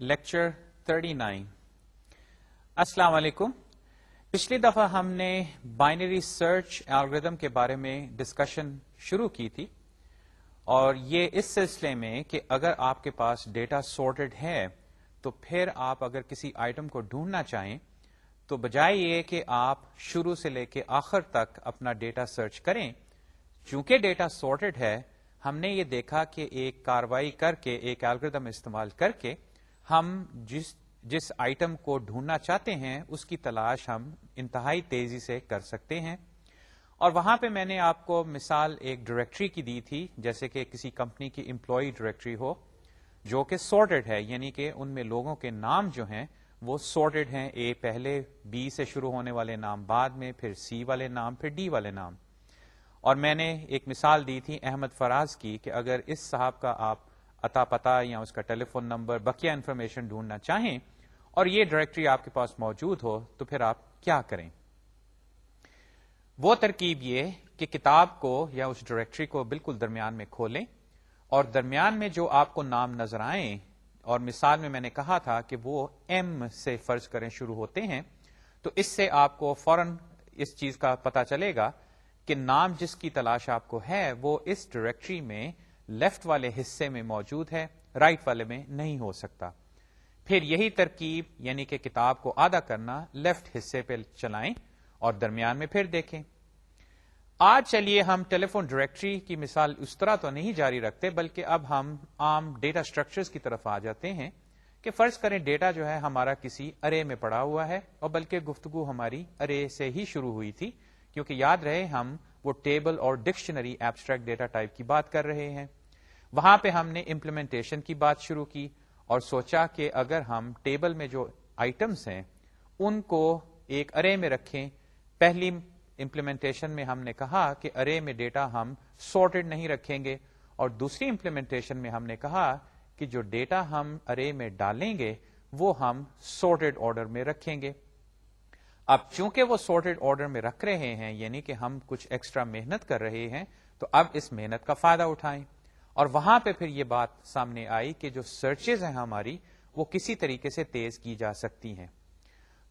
Lecture 39 السلام علیکم۔ پچھلی دفعہ ہم نے بائنری سرچ الگریدم کے بارے میں ڈسکشن شروع کی تھی اور یہ اس سلسلے میں کہ اگر آپ کے پاس ڈیٹا سورٹڈ ہے تو پھر آپ اگر کسی آئٹم کو ڈھونڈنا چاہیں تو بجائے یہ کہ آپ شروع سے لے کے آخر تک اپنا ڈیٹا سرچ کریں، چونکہ ڈیٹا سورٹڈ ہے، ہم نے یہ دیکھا کہ ایک کاروائی کر کے، ایک الگریدم استعمال کر کے ہم جس جس آئٹم کو ڈھونڈنا چاہتے ہیں، اس کی تلاش ہم انتہائی تیزی سے کر سکتے ہیں۔ اور وہاں پہ میں نے آپ کو مثال ایک ڈائریکٹری کی دی تھی، جیسے کہ کسی کمپنی کی امپلائی ڈائریکٹری ہو، جو کہ سورٹڈ ہے یعنی کہ ان میں لوگوں کے نام جو ہیں، وہ سورٹڈ ہیں۔ اے پہلے بی سے شروع ہونے والے نام، بعد میں پھر سی والے نام، پھر ڈی والے نام۔ اور میں نے ایک مثال دی تھی احمد فراز کی کہ اگر اس صاحب کا آپ اتا پتا یا اس کا ٹیلی فون نمبر، بقیہ انفارمیشن ڈھونڈنا چاہیں اور یہ ڈائریکٹری آپ کے پاس موجود ہو تو پھر آپ کیا کریں؟ وہ ترکیب یہ کہ کتاب کو یا اس ڈائریکٹری کو بالکل درمیان میں کھولیں اور درمیان میں جو آپ کو نام نظر آئیں، اور مثال میں میں نے کہا تھا کہ وہ ایم سے فرض کریں شروع ہوتے ہیں، تو اس سے آپ کو فوراً اس چیز کا پتا چلے گا کہ نام جس کی تلاش آپ کو ہے وہ اس ڈائریکٹری میں لیفٹ والے حصے میں موجود ہے، رائٹ right والے میں نہیں ہو سکتا۔ پھر یہی ترکیب یعنی کہ کتاب کو آدھا کرنا، لیفٹ حصے پہ چلائیں اور درمیان میں پھر دیکھیں۔ آج چلیے ہم ٹیلی فون ڈائریکٹری کی مثال اس طرح تو نہیں جاری رکھتے، بلکہ اب ہم عام ڈیٹا اسٹرکچرز کی طرف آ جاتے ہیں کہ فرض کریں ڈیٹا جو ہے ہمارا کسی ارے میں پڑا ہوا ہے، اور بلکہ گفتگو ہماری ارے سے ہی شروع ہوئی تھی، کیونکہ یاد رہے ہم وہ ٹیبل اور ڈکشنری ایبسٹریکٹ ڈیٹا ٹائپ کی بات کر رہے ہیں۔ وہاں پہ ہم نے امپلیمنٹیشن کی بات شروع کی اور سوچا کہ اگر ہم ٹیبل میں جو آئٹمس ہیں، ان کو ایک ارے میں رکھیں، پہلی امپلیمنٹیشن میں ہم نے کہا کہ ارے میں ڈیٹا ہم سارٹیڈ نہیں رکھیں گے اور دوسری امپلیمنٹیشن میں ہم نے کہا کہ جو ڈیٹا ہم ارے میں ڈالیں گے، وہ ہم سارٹیڈ آرڈر میں رکھیں گے۔ اب چونکہ وہ سارٹیڈ آرڈر میں رکھ رہے ہیں یعنی کہ ہم کچھ ایکسٹرا محنت کر رہے ہیں، تو اب اس محنت کا فائدہ اٹھائیں۔ اور وہاں پہ پھر یہ بات سامنے آئی کہ جو سرچز ہیں ہماری، وہ کسی طریقے سے تیز کی جا سکتی ہیں۔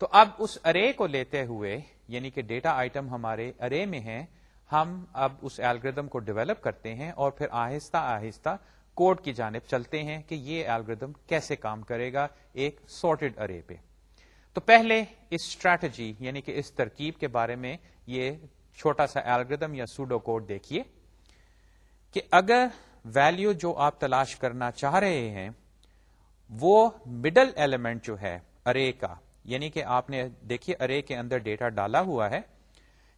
تو اب اس ارے کو لیتے ہوئے یعنی کہ ڈیٹا آئٹم ہمارے ارے میں ہیں، ہم اب اس الگریدم کو ڈیولپ کرتے ہیں اور پھر آہستہ آہستہ کوڈ کی جانب چلتے ہیں کہ یہ الگریدم کیسے کام کرے گا ایک سارٹیڈ ارے پہ۔ تو پہلے اس اسٹریٹجی یعنی کہ اس ترکیب کے بارے میں یہ چھوٹا سا الگریدم یا سوڈو کوڈ دیکھیے کہ اگر ویلو جو آپ تلاش کرنا چاہ رہے ہیں، وہ مڈل ایلیمنٹ جو ہے ارے کا یعنی کہ آپ نے دیکھیے ارے کے اندر ڈیٹا ڈالا ہوا ہے۔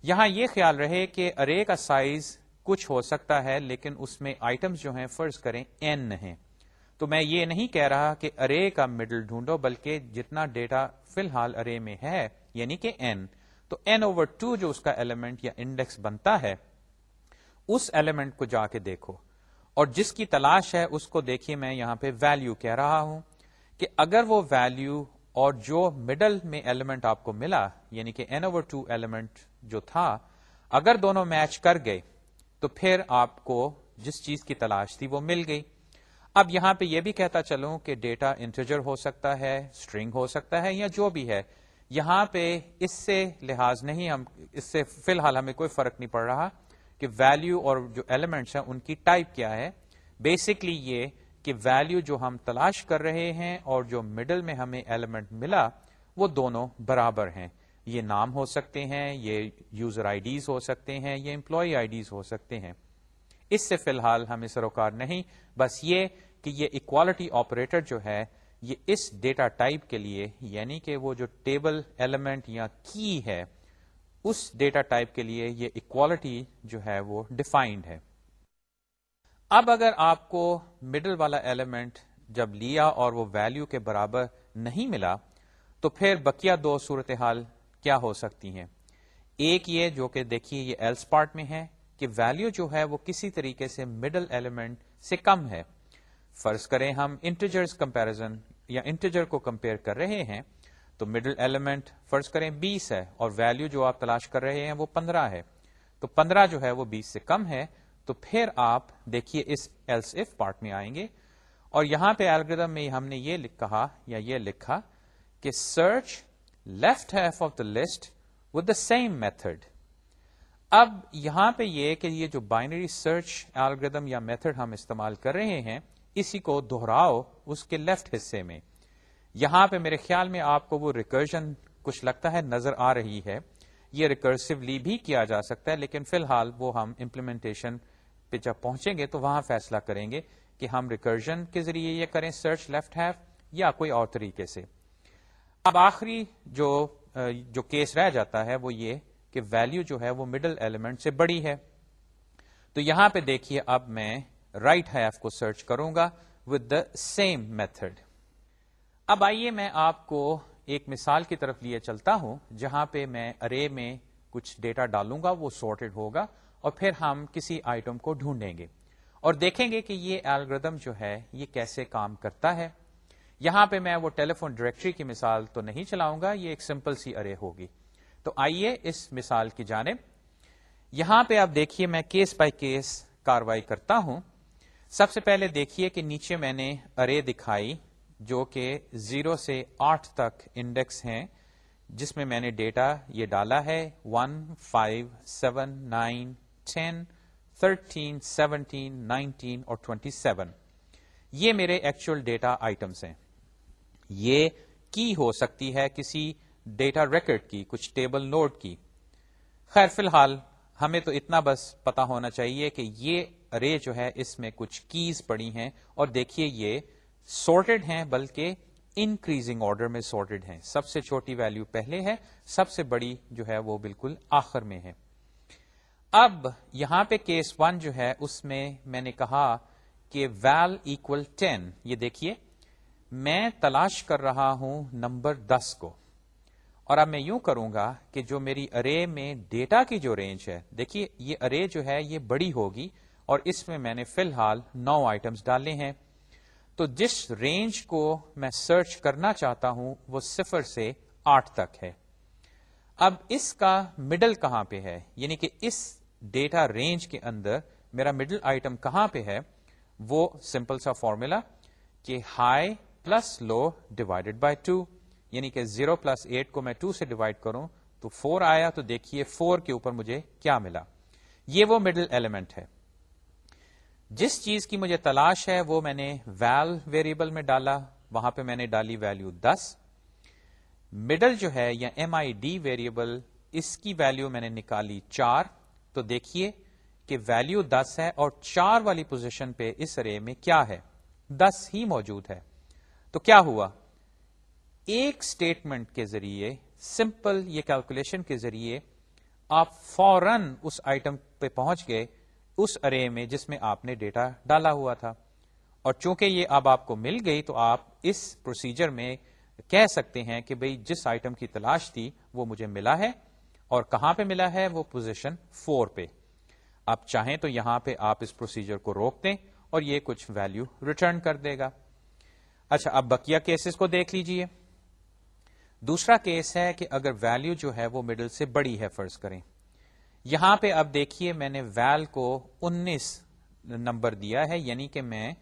یہاں یہ خیال رہے کہ ارے کا سائز کچھ ہو سکتا ہے، لیکن اس میں آئٹمس جو ہیں، فرض کریں این ہیں۔ تو میں یہ نہیں کہہ رہا کہ ارے کا مڈل ڈھونڈو، بلکہ جتنا ڈیٹا فی الحال ارے میں ہے یعنی کہ این تو این اوور ٹو جو اس کا ایلیمنٹ یا انڈیکس بنتا ہے، اس ایلیمنٹ کو جا کے دیکھو۔ اور جس کی تلاش ہے اس کو دیکھیے میں یہاں پہ ویلو کہہ رہا ہوں کہ اگر وہ ویلو اور جو مڈل میں ایلیمنٹ آپ کو ملا یعنی کہ این اوور ٹو ایلیمنٹ جو تھا، اگر دونوں میچ کر گئے، تو پھر آپ کو جس چیز کی تلاش تھی وہ مل گئی۔ اب یہاں پہ یہ بھی کہتا چلوں کہ ڈیٹا انٹرجر ہو سکتا ہے اسٹرنگ ہو سکتا ہے یا جو بھی ہے، یہاں پہ اس سے لحاظ نہیں ہم، اس سے فی الحال ہمیں کوئی فرق نہیں پڑ رہا۔ کہ ویلو اور جو ایلیمنٹس ہیں ان کی ٹائپ کیا ہے. بیسکلی یہ کہ ویلو جو ہم تلاش کر رہے ہیں اور جو مڈل میں ہمیں ایلیمنٹ ملا، وہ دونوں برابر ہیں. یہ نام ہو سکتے ہیں، یہ یوزر آئی ڈیز ہو سکتے ہیں، یہ امپلائی آئی ڈیز ہو سکتے ہیں. اس سے فی الحال ہمیں سروکار نہیں، بس یہ کہ یہ اکوالٹی آپریٹر جو ہے، یہ اس ڈیٹا ٹائپ کے لیے یعنی کہ وہ جو ٹیبل ایلیمنٹ یا کی ہے اس ڈیٹا ٹائپ کے لیے یہ اکوالٹی جو ہے وہ ڈیفائنڈ ہے۔ اب اگر آپ کو مڈل والا ایلیمنٹ جب لیا اور وہ ویلو کے برابر نہیں ملا، تو پھر بقیہ دو صورتحال کیا ہو سکتی ہیں؟ ایک یہ جو کہ دیکھیے یہ ایلس پارٹ میں ہے کہ ویلو جو ہے وہ کسی طریقے سے مڈل ایلیمنٹ سے کم ہے۔ فرض کریں ہم انٹیجر کمپیرزن یا انٹیجر کو کمپیئر کر رہے ہیں تو مڈل ایلیمنٹ فرض کریں بیس ہے اور ویلو جو آپ تلاش کر رہے ہیں وہ پندرہ ہے۔ تو پندرہ جو ہے وہ بیس سے کم ہے۔ تو پھر آپ دیکھیے اس ایلس اف پارٹ میں آئیں گے۔ اور یہاں پہ الگریدم میں ہم نے یہ کہا یا یہ لکھا کہ search left half of the list with the same method اب یہاں پہ یہ کہ یہ جو بائنری سرچ الگریدم یا میتھڈ ہم استعمال کر رہے ہیں، اسی کو دہراؤ اس کے لیفٹ حصے میں۔ یہاں پہ میرے خیال میں آپ کو وہ ریکرجن کچھ لگتا ہے، نظر آ رہی ہے۔ یہ ریکرسولی بھی کیا جا سکتا ہے، لیکن فی الحال وہ ہم امپلیمنٹیشن پہ جب پہنچیں گے تو وہاں فیصلہ کریں گے کہ ہم ریکرجن کے ذریعے یہ کریں سرچ لیفٹ ہیف یا کوئی اور طریقے سے۔ اب آخری جو جو کیس رہ جاتا ہے وہ یہ کہ ویلو جو ہے وہ مڈل ایلیمنٹ سے بڑی ہے۔ تو یہاں پہ دیکھیے، اب میں رائٹ right ہیف کو سرچ کروں گا ود دا سیم میتھڈ اب آئیے میں آپ کو ایک مثال کی طرف لیے چلتا ہوں، جہاں پہ میں ارے میں کچھ ڈیٹا ڈالوں گا، وہ سارٹیڈ ہوگا، اور پھر ہم کسی آئٹم کو ڈھونڈیں گے۔ اور دیکھیں گے کہ یہ الگریدم جو ہے، یہ کیسے کام کرتا ہے۔ یہاں پہ میں وہ ٹیلی فون ڈائریکٹری کی مثال تو نہیں چلاؤں گا، یہ ایک سمپل سی ارے ہوگی۔ تو آئیے اس مثال کی جانب۔ یہاں پہ آپ دیکھیے میں کیس بائی کیس کاروائی کرتا ہوں۔ سب سے پہلے دیکھیے کہ نیچے میں نے ارے دکھائی۔ جو کہ زیرو سے آٹھ تک انڈیکس ہیں، جس میں میں نے ڈیٹا یہ ڈالا ہے، one, five, seven, nine, ten, thirteen, seventeen, nineteen اور ٹوینٹی سیون۔ یہ میرے ایکچوئل ڈیٹا آئٹمس ہیں۔ یہ کی ہو سکتی ہے کسی ڈیٹا ریکارڈ کی، کچھ ٹیبل نوٹ کی۔ خیر، فی الحال ہمیں تو اتنا بس پتا ہونا چاہیے کہ یہ رے جو ہے، اس میں کچھ کیز پڑی ہیں۔ اور دیکھیے یہ سارٹیڈ ہیں بلکہ انکریزنگ آرڈر میں سارٹیڈ ہیں۔ سب سے چھوٹی ویلو پہلے ہے، سب سے بڑی جو ہے وہ بالکل آخر میں ہے۔ اب یہاں پہ کیس ون جو ہے، اس میں میں نے کہا کہ ویل ایکول ٹین یہ دیکھیے، میں تلاش کر رہا ہوں نمبر دس کو۔ اور اب میں یوں کروں گا کہ جو میری ارے میں ڈیٹا کی جو رینج ہے، دیکھیے، یہ ارے جو ہے، یہ بڑی ہوگی اور اس میں میں نے فی الحال نو آئٹمس ڈالے ہیں۔ تو جس رینج کو میں سرچ کرنا چاہتا ہوں، وہ صفر سے آٹھ تک ہے۔ اب اس کا مڈل کہاں پہ ہے؟ یعنی کہ اس ڈیٹا رینج کے اندر میرا مڈل آئٹم کہاں پہ ہے؟ وہ سمپل سا فارمولا کہ high plus low divided by two یعنی کہ زیرو پلس ایٹ کو میں ٹو سے ڈیوائڈ کروں تو فور آیا تو دیکھیے فور کے اوپر مجھے کیا ملا۔ یہ وہ مڈل ایلیمنٹ ہے۔ جس چیز کی مجھے تلاش ہے وہ میں نے ویل ویریبل میں ڈالا، وہاں پہ میں نے ڈالی ویلو دس۔ مڈل جو ہے یا ایم آئی ڈی ویریبل، اس کی ویلو میں نے نکالی چار۔ تو دیکھیے کہ ویلو دس ہے اور چار والی پوزیشن پہ اس رے میں کیا ہے؟ دس ہی موجود ہے۔ تو کیا ہوا؟ ایک اسٹیٹمنٹ کے ذریعے سمپل یہ کیلکولیشن کے ذریعے، آپ فورن اس آئٹم پہ پہنچ گئے۔ اس ارے میں جس میں آپ نے ڈیٹا ڈالا ہوا تھا۔ اور چونکہ یہ اب آپ کو مل گئی تو آپ اس پروسیجر میں کہہ سکتے ہیں کہ بھئی جس آئٹم کی تلاش تھی وہ مجھے ملا ہے اور کہاں پہ ملا ہے وہ پوزیشن فور پہ۔ آپ چاہیں تو یہاں پہ آپ اس پروسیجر کو روک دیں اور یہ کچھ ویلو ریٹرن کر دے گا۔ اچھا اب بکیا کیسز کو دیکھ لیجیے۔ دوسرا کیس ہے کہ اگر ویلو جو ہے وہ مڈل سے بڑی ہے، فرض کریں۔ یہاں پہ اب دیکھیے میں نے ویل کو انیس نمبر دیا ہے یعنی کہ میں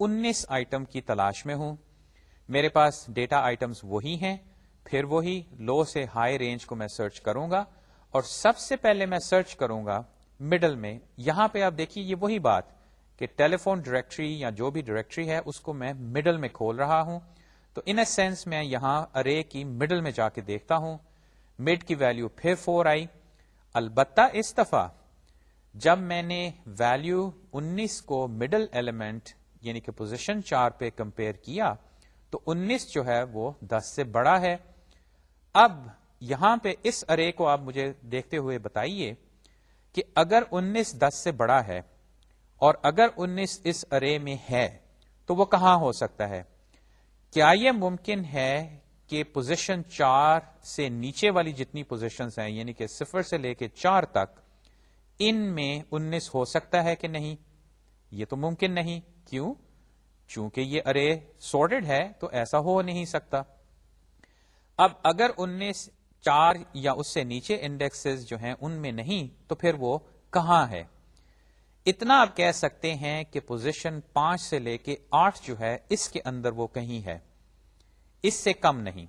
انیس آئٹم کی تلاش میں ہوں۔ میرے پاس ڈیٹا آئٹمس وہی ہیں، پھر وہی لو سے ہائی رینج کو میں سرچ کروں گا۔ اور سب سے پہلے میں سرچ کروں گا مڈل میں۔ یہاں پہ آپ دیکھیے یہ وہی بات کہ ٹیلی فون ڈائریکٹری یا جو بھی ڈائریکٹری ہے، اس کو میں مڈل میں کھول رہا ہوں۔ تو ان اے سینس میں یہاں ارے کی مڈل میں جا کے دیکھتا ہوں۔ مڈ کی ویلو پھر فور آئی۔ البتہ اس دفعہ جب میں نے ویلو انیس کو مڈل ایلیمنٹ یعنی کہ پوزیشن چار پہ کمپیئر کیا، تو انیس جو ہے وہ دس سے بڑا ہے۔ اب یہاں پہ اس ارے کو آپ مجھے دیکھتے ہوئے بتائیے کہ اگر انیس دس سے بڑا ہے اور اگر انیس اس ارے میں ہے تو وہ کہاں ہو سکتا ہے؟ کیا یہ ممکن ہے کہ پوزیشن چار سے نیچے والی جتنی پوزیشنز ہیں یعنی کہ صفر سے لے کے چار تک، ان میں انیس ہو سکتا ہے کہ نہیں؟ یہ تو ممکن نہیں۔ کیوں؟ چونکہ یہ ارے سورڈڈ ہے، تو ایسا ہو نہیں سکتا۔ اب اگر انیس چار یا اس سے نیچے انڈیکسز جو ہیں ان میں نہیں، تو پھر وہ کہاں ہے؟ اتنا آپ کہہ سکتے ہیں کہ پوزیشن پانچ سے لے کے آٹھ جو ہے، اس کے اندر وہ کہیں ہے۔ اس سے کم نہیں۔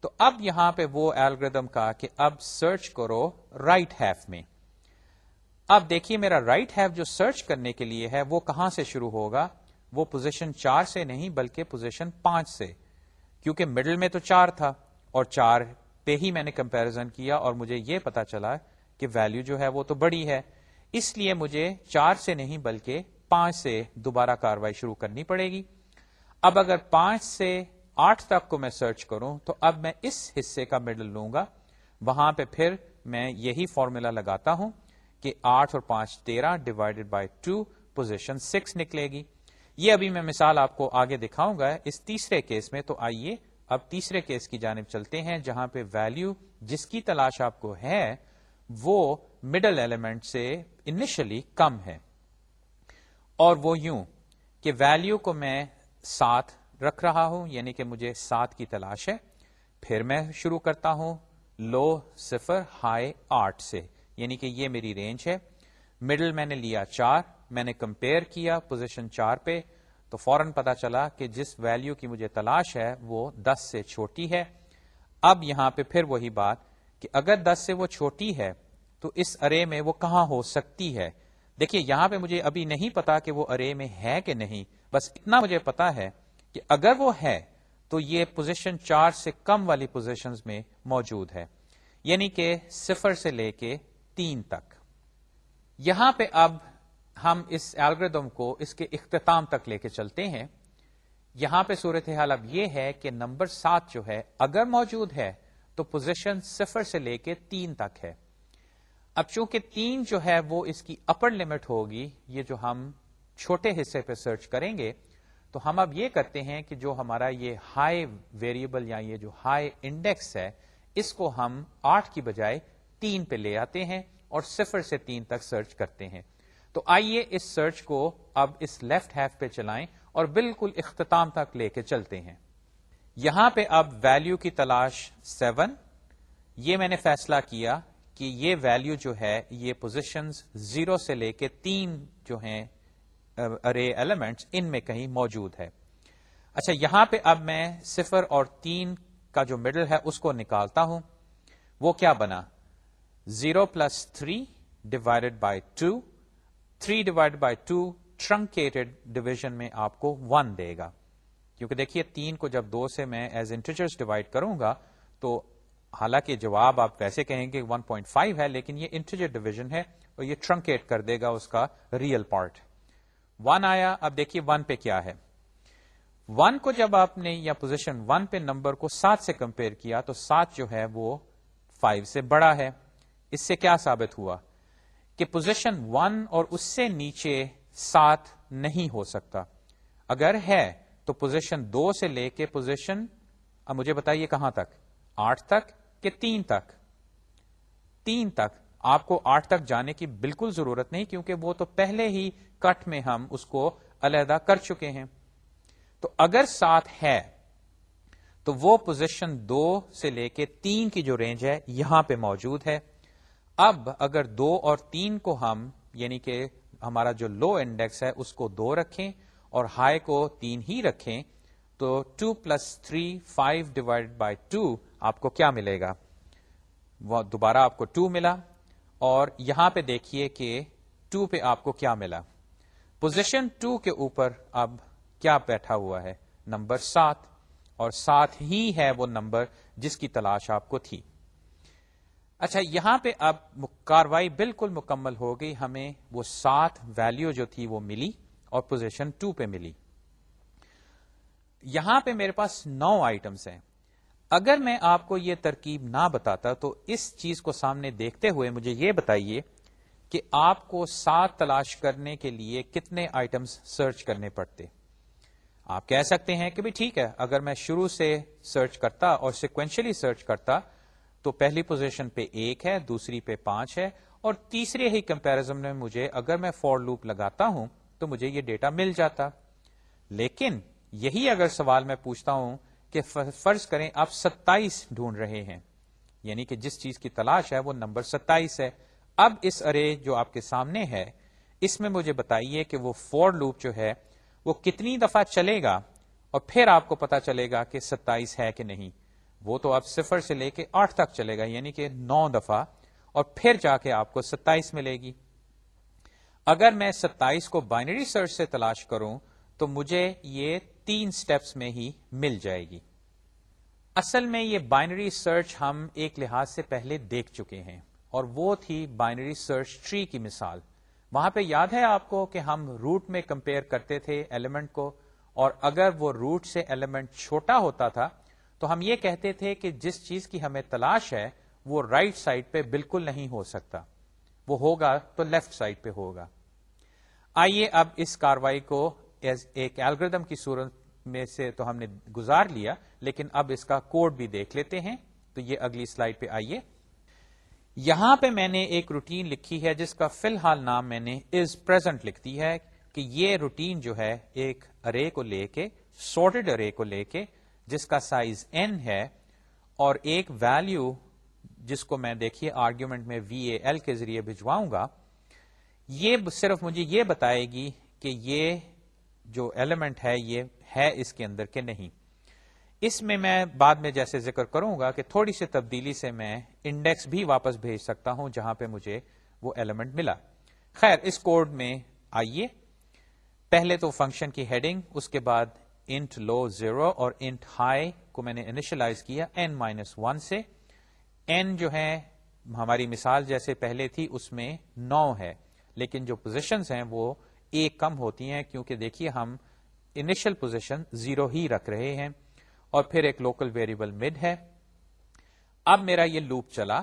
تو اب یہاں پہ وہ ایلگردم کا کہ اب سرچ کرو رائٹ ہیف میں۔ اب دیکھیے میرا رائٹ ہیف جو سرچ کرنے کے لیے ہے وہ کہاں سے شروع ہوگا؟ وہ پوزیشن چار سے نہیں بلکہ پوزیشن پانچ سے۔ کیونکہ مڈل میں تو چار تھا اور چار پہ ہی میں نے کمپیرزن کیا اور مجھے یہ پتا چلا کہ ویلو جو ہے وہ تو بڑی ہے۔ اس لیے مجھے چار سے نہیں بلکہ پانچ سے دوبارہ کاروائی شروع کرنی پڑے گی۔ اب اگر پانچ سے آٹھ تک کو میں سرچ کروں تو اب میں اس حصے کا مڈل لوں گا۔ وہاں پہ پھر میں یہی فارمولا لگاتا ہوں کہ آٹھ اور پانچ تیرہ divided by two position six نکلے گی۔ یہ ابھی میں مثال آپ کو آگے دکھاؤں گا۔ اس تیسرے کیس میں تو آئیے۔ اب تیسرے کیس کی جانب چلتے ہیں جہاں پہ ویلو جس کی تلاش آپ کو ہے وہ مڈل ایلیمنٹ سے انیشلی کم ہے۔ اور وہ یوں کہ ویلو کو میں ساتھ رکھ رہا ہوں یعنی کہ مجھے سات کی تلاش ہے۔ پھر میں شروع کرتا ہوں، لو صفر ہائی آٹھ سے یعنی کہ یہ میری رینج ہے۔ مڈل میں نے لیا چار، میں نے کمپیئر کیا پوزیشن چار پہ، تو فوراً پتا چلا کہ جس ویلیو کی مجھے تلاش ہے وہ دس سے چھوٹی ہے۔ اب یہاں پہ پھر وہی بات کہ اگر دس سے وہ چھوٹی ہے، تو اس ارے میں وہ کہاں ہو سکتی ہے؟ دیکھیے، یہاں پہ مجھے ابھی نہیں پتا کہ وہ ارے میں ہے کہ نہیں، بس اتنا مجھے پتا ہے کہ اگر وہ ہے تو یہ پوزیشن چار سے کم والی پوزیشن میں موجود ہے۔ یعنی کہ صفر سے لے کے تین تک۔ یہاں پہ اب ہم اس الگریدم کو اس کے اختتام تک لے کے چلتے ہیں۔ یہاں پہ صورتحال اب یہ ہے کہ نمبر سات جو ہے، اگر موجود ہے تو پوزیشن صفر سے لے کے تین تک ہے۔ اب چونکہ تین جو ہے وہ اس کی اپر لمٹ ہوگی، یہ جو ہم چھوٹے حصے پہ سرچ کریں گے تو ہم اب یہ کرتے ہیں کہ جو ہمارا یہ ہائی ویریبل یا یہ جو ہائی انڈیکس ہے، اس کو ہم آٹھ کی بجائے تین پہ لے آتے ہیں اور صفر سے تین تک سرچ کرتے ہیں۔ تو آئیے اس سرچ کو اب اس لیفٹ ہیف پہ چلائیں اور بالکل اختتام تک لے کے چلتے ہیں۔ یہاں پہ اب ویلو کی تلاش سیون یہ میں نے فیصلہ کیا کہ یہ ویلو جو ہے، یہ پوزیشن زیرو سے لے کے تین جو ہیں ارے ایلیمنٹس ان میں کہیں موجود ہے۔ اچھا یہاں پہ اب میں صفر اور تین کا جو مڈل ہے، اس کو نکالتا ہوں۔ وہ کیا بنا؟ Zero plus three divided by two three divide by two truncated division میں آپ کو ون دے گا۔ کیونکہ دیکھیے، تین کو جب دو سے میں ایز انٹیجرس ڈیوائڈ کروں گا، تو حالانکہ جواب آپ ویسے کہیں گے 1.5 ہے، لیکن یہ انٹیجر ڈویژن ہے اور یہ ٹرنکیٹ کر دے گا اس کا ریئل پارٹ ون آیا، اب دیکھیے ون پہ کیا ہے۔ ون کو جب آپ نے یا پوزیشن ون پہ نمبر کو سات سے کمپیئر کیا، تو سات جو ہے وہ فائیو سے بڑا ہے۔ اس سے کیا ثابت ہوا؟ کہ پوزیشن ون اور اس سے نیچے سات نہیں ہو سکتا۔ اگر ہے، تو پوزیشن دو سے لے کے پوزیشن اب مجھے بتائیے کہاں تک؟ آٹھ تک کہ تین تک؟ تین تک۔ آپ کو آٹھ تک جانے کی بالکل ضرورت نہیں، کیونکہ وہ تو پہلے ہی کٹ میں ہم اس کو علیحدہ کر چکے ہیں۔ تو اگر ساتھ ہے، تو وہ پوزیشن دو سے لے کے تین کی جو رینج ہے یہاں پہ موجود ہے۔ اب اگر دو اور تین کو ہم یعنی کہ ہمارا جو لو انڈیکس ہے، اس کو دو رکھیں اور ہائی کو تین ہی رکھیں، تو two plus three five divide by two آپ کو کیا ملے گا؟ دوبارہ آپ کو ٹو ملا۔ اور یہاں پہ دیکھیے کہ ٹو پہ آپ کو کیا ملا۔ پوزیشن ٹو کے اوپر اب کیا بیٹھا ہوا ہے؟ نمبر سات۔ اور ساتھ ہی ہے وہ نمبر جس کی تلاش آپ کو تھی۔ اچھا یہاں پہ اب کاروائی بالکل مکمل ہو گئی۔ ہمیں وہ سات ویلو جو تھی وہ ملی اور پوزیشن ٹو پہ ملی۔ یہاں پہ میرے پاس نو آئٹمس ہیں۔ اگر میں آپ کو یہ ترکیب نہ بتاتا تو اس چیز کو سامنے دیکھتے ہوئے مجھے یہ بتائیے کہ آپ کو سات تلاش کرنے کے لیے کتنے آئٹمس سرچ کرنے پڑتے۔ آپ کہہ سکتے ہیں کہ بھی ٹھیک ہے، اگر میں شروع سے سرچ کرتا اور سیکوینشلی سرچ کرتا تو پہلی پوزیشن پہ ایک ہے، دوسری پہ پانچ ہے، اور تیسرے ہی کمپیرزن میں مجھے اگر میں فور لوپ لگاتا ہوں تو مجھے یہ ڈیٹا مل جاتا۔ لیکن یہی اگر سوال میں پوچھتا ہوں کہ فرض کریں آپ ستائیس ڈھونڈ رہے ہیں۔ یعنی کہ جس چیز کی تلاش ہے وہ نمبر ستائیس ہے۔ اب اس ارے جو آپ کے سامنے ہے، اس میں مجھے بتائیے کہ وہ فور لوپ جو ہے، وہ کتنی دفعہ چلے گا اور پھر آپ کو پتا چلے گا کہ ستائیس ہے کہ نہیں۔ وہ تو اب صفر سے لے کے آٹھ تک چلے گا یعنی کہ نو دفعہ اور پھر جا کے آپ کو ستائیس ملے گی۔ اگر میں ستائیس کو بائنری سرچ سے تلاش کروں تو مجھے یہ تین سٹیپس میں ہی مل جائے گی۔ اصل میں یہ بائنری سرچ ہم ایک لحاظ سے پہلے دیکھ چکے ہیں اور وہ تھی بائنری سرچ ٹری کی مثال۔ وہاں پہ یاد ہے آپ کو کہ ہم روٹ میں کمپیئر کرتے تھے ایلیمنٹ کو اور اگر وہ روٹ سے ایلیمنٹ چھوٹا ہوتا تھا تو ہم یہ کہتے تھے کہ جس چیز کی ہمیں تلاش ہے وہ رائٹ right سائڈ پہ بالکل نہیں ہو سکتا۔ وہ ہوگا تو لیفٹ سائڈ پہ ہوگا۔ آئیے اب اس کاروائی کو ایک الگریدم کی صورت میں سے تو ہم نے گزار لیا، لیکن اب اس کا کوڈ بھی دیکھ لیتے ہیں۔ تو یہ اگلی سلائڈ پہ آئیے۔ یہاں پہ میں نے ایک روٹین لکھی ہے، جس کا فی الحال نام میں نے از پرزینٹ لکھتی ہے کہ یہ روٹین جو ہے ایک ارے کو لے کے سورٹڈ ارے کو لے کے، جس کا سائز این ہے اور ایک ویلو جس کو میں دیکھیے آرگیومنٹ میں وی اے ایل کے ذریعے بھجواؤں گا۔ یہ صرف مجھے یہ بتائے گی کہ یہ جو ایلیمنٹ ہے یہ ہے اس کے اندر کہ نہیں۔ اس میں میں بعد میں جیسے ذکر کروں گا کہ تھوڑی سی تبدیلی سے میں انڈیکس بھی واپس بھیج سکتا ہوں جہاں پہ مجھے وہ ایلیمنٹ ملا۔ خیر، اس کوڈ میں آئیے۔ پہلے تو فنکشن کی ہیڈنگ اس کے بعد انٹ لو زیرو اور انٹ ہائی کو میں نے انیشلائز کیا این مائنس ون سے۔ این جو ہے ہماری مثال جیسے پہلے تھی، اس میں نو ہے، لیکن جو پوزیشنز ہیں وہ ایک کم ہوتی ہیں کیونکہ دیکھیے ہم انیشل پوزیشن زیرو ہی رکھ رہے ہیں اور پھر ایک لوکل ویریبل مڈ ہے۔ اب میرا یہ لوپ چلا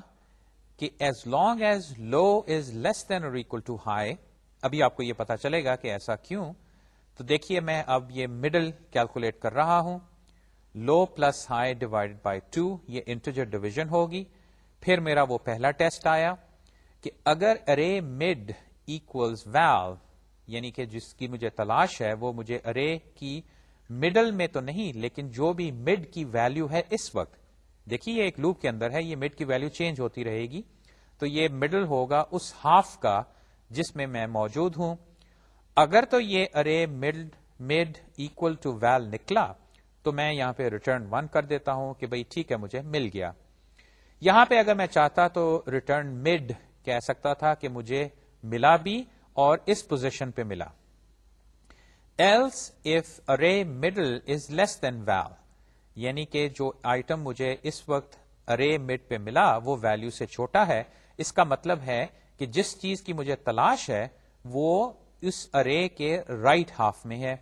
کہ as long as low is less than اور اکول ٹو ہائی ابھی آپ کو یہ پتا چلے گا کہ ایسا کیوں؟ تو دیکھیے میں اب یہ مڈل کیلکولیٹ کر رہا ہوں۔ Low plus high divide by two یہ انٹرجر ڈویژن ہوگی۔ پھر میرا وہ پہلا ٹیسٹ آیا کہ اگر ارے مڈ ایکولز ویل یعنی کہ جس کی مجھے تلاش ہے وہ مجھے ارے کی مڈل میں تو نہیں، لیکن جو بھی مڈ کی ویلو ہے اس وقت۔ دیکھیے ایک لوپ کے اندر ہے، یہ مڈ کی ویلو چینج ہوتی رہے گی۔ تو یہ مڈل ہوگا اس ہاف کا جس میں میں موجود ہوں۔ اگر تو یہ array mid mid equal to val نکلا، تو میں یہاں پہ ریٹرن ون کر دیتا ہوں کہ بھائی ٹھیک ہے، مجھے مل گیا۔ یہاں پہ اگر میں چاہتا تو ریٹرن مڈ کہہ سکتا تھا کہ مجھے ملا بھی۔ اور اس پوزیشن پہ ملا۔ Else if array middle is less than val یعنی کہ جو آئٹم مجھے اس وقت ارے مڈ پہ ملا، وہ ویلو سے چھوٹا ہے۔ اس کا مطلب ہے کہ جس چیز کی مجھے تلاش ہے، وہ اس ارے کے رائٹ right ہاف میں ہے۔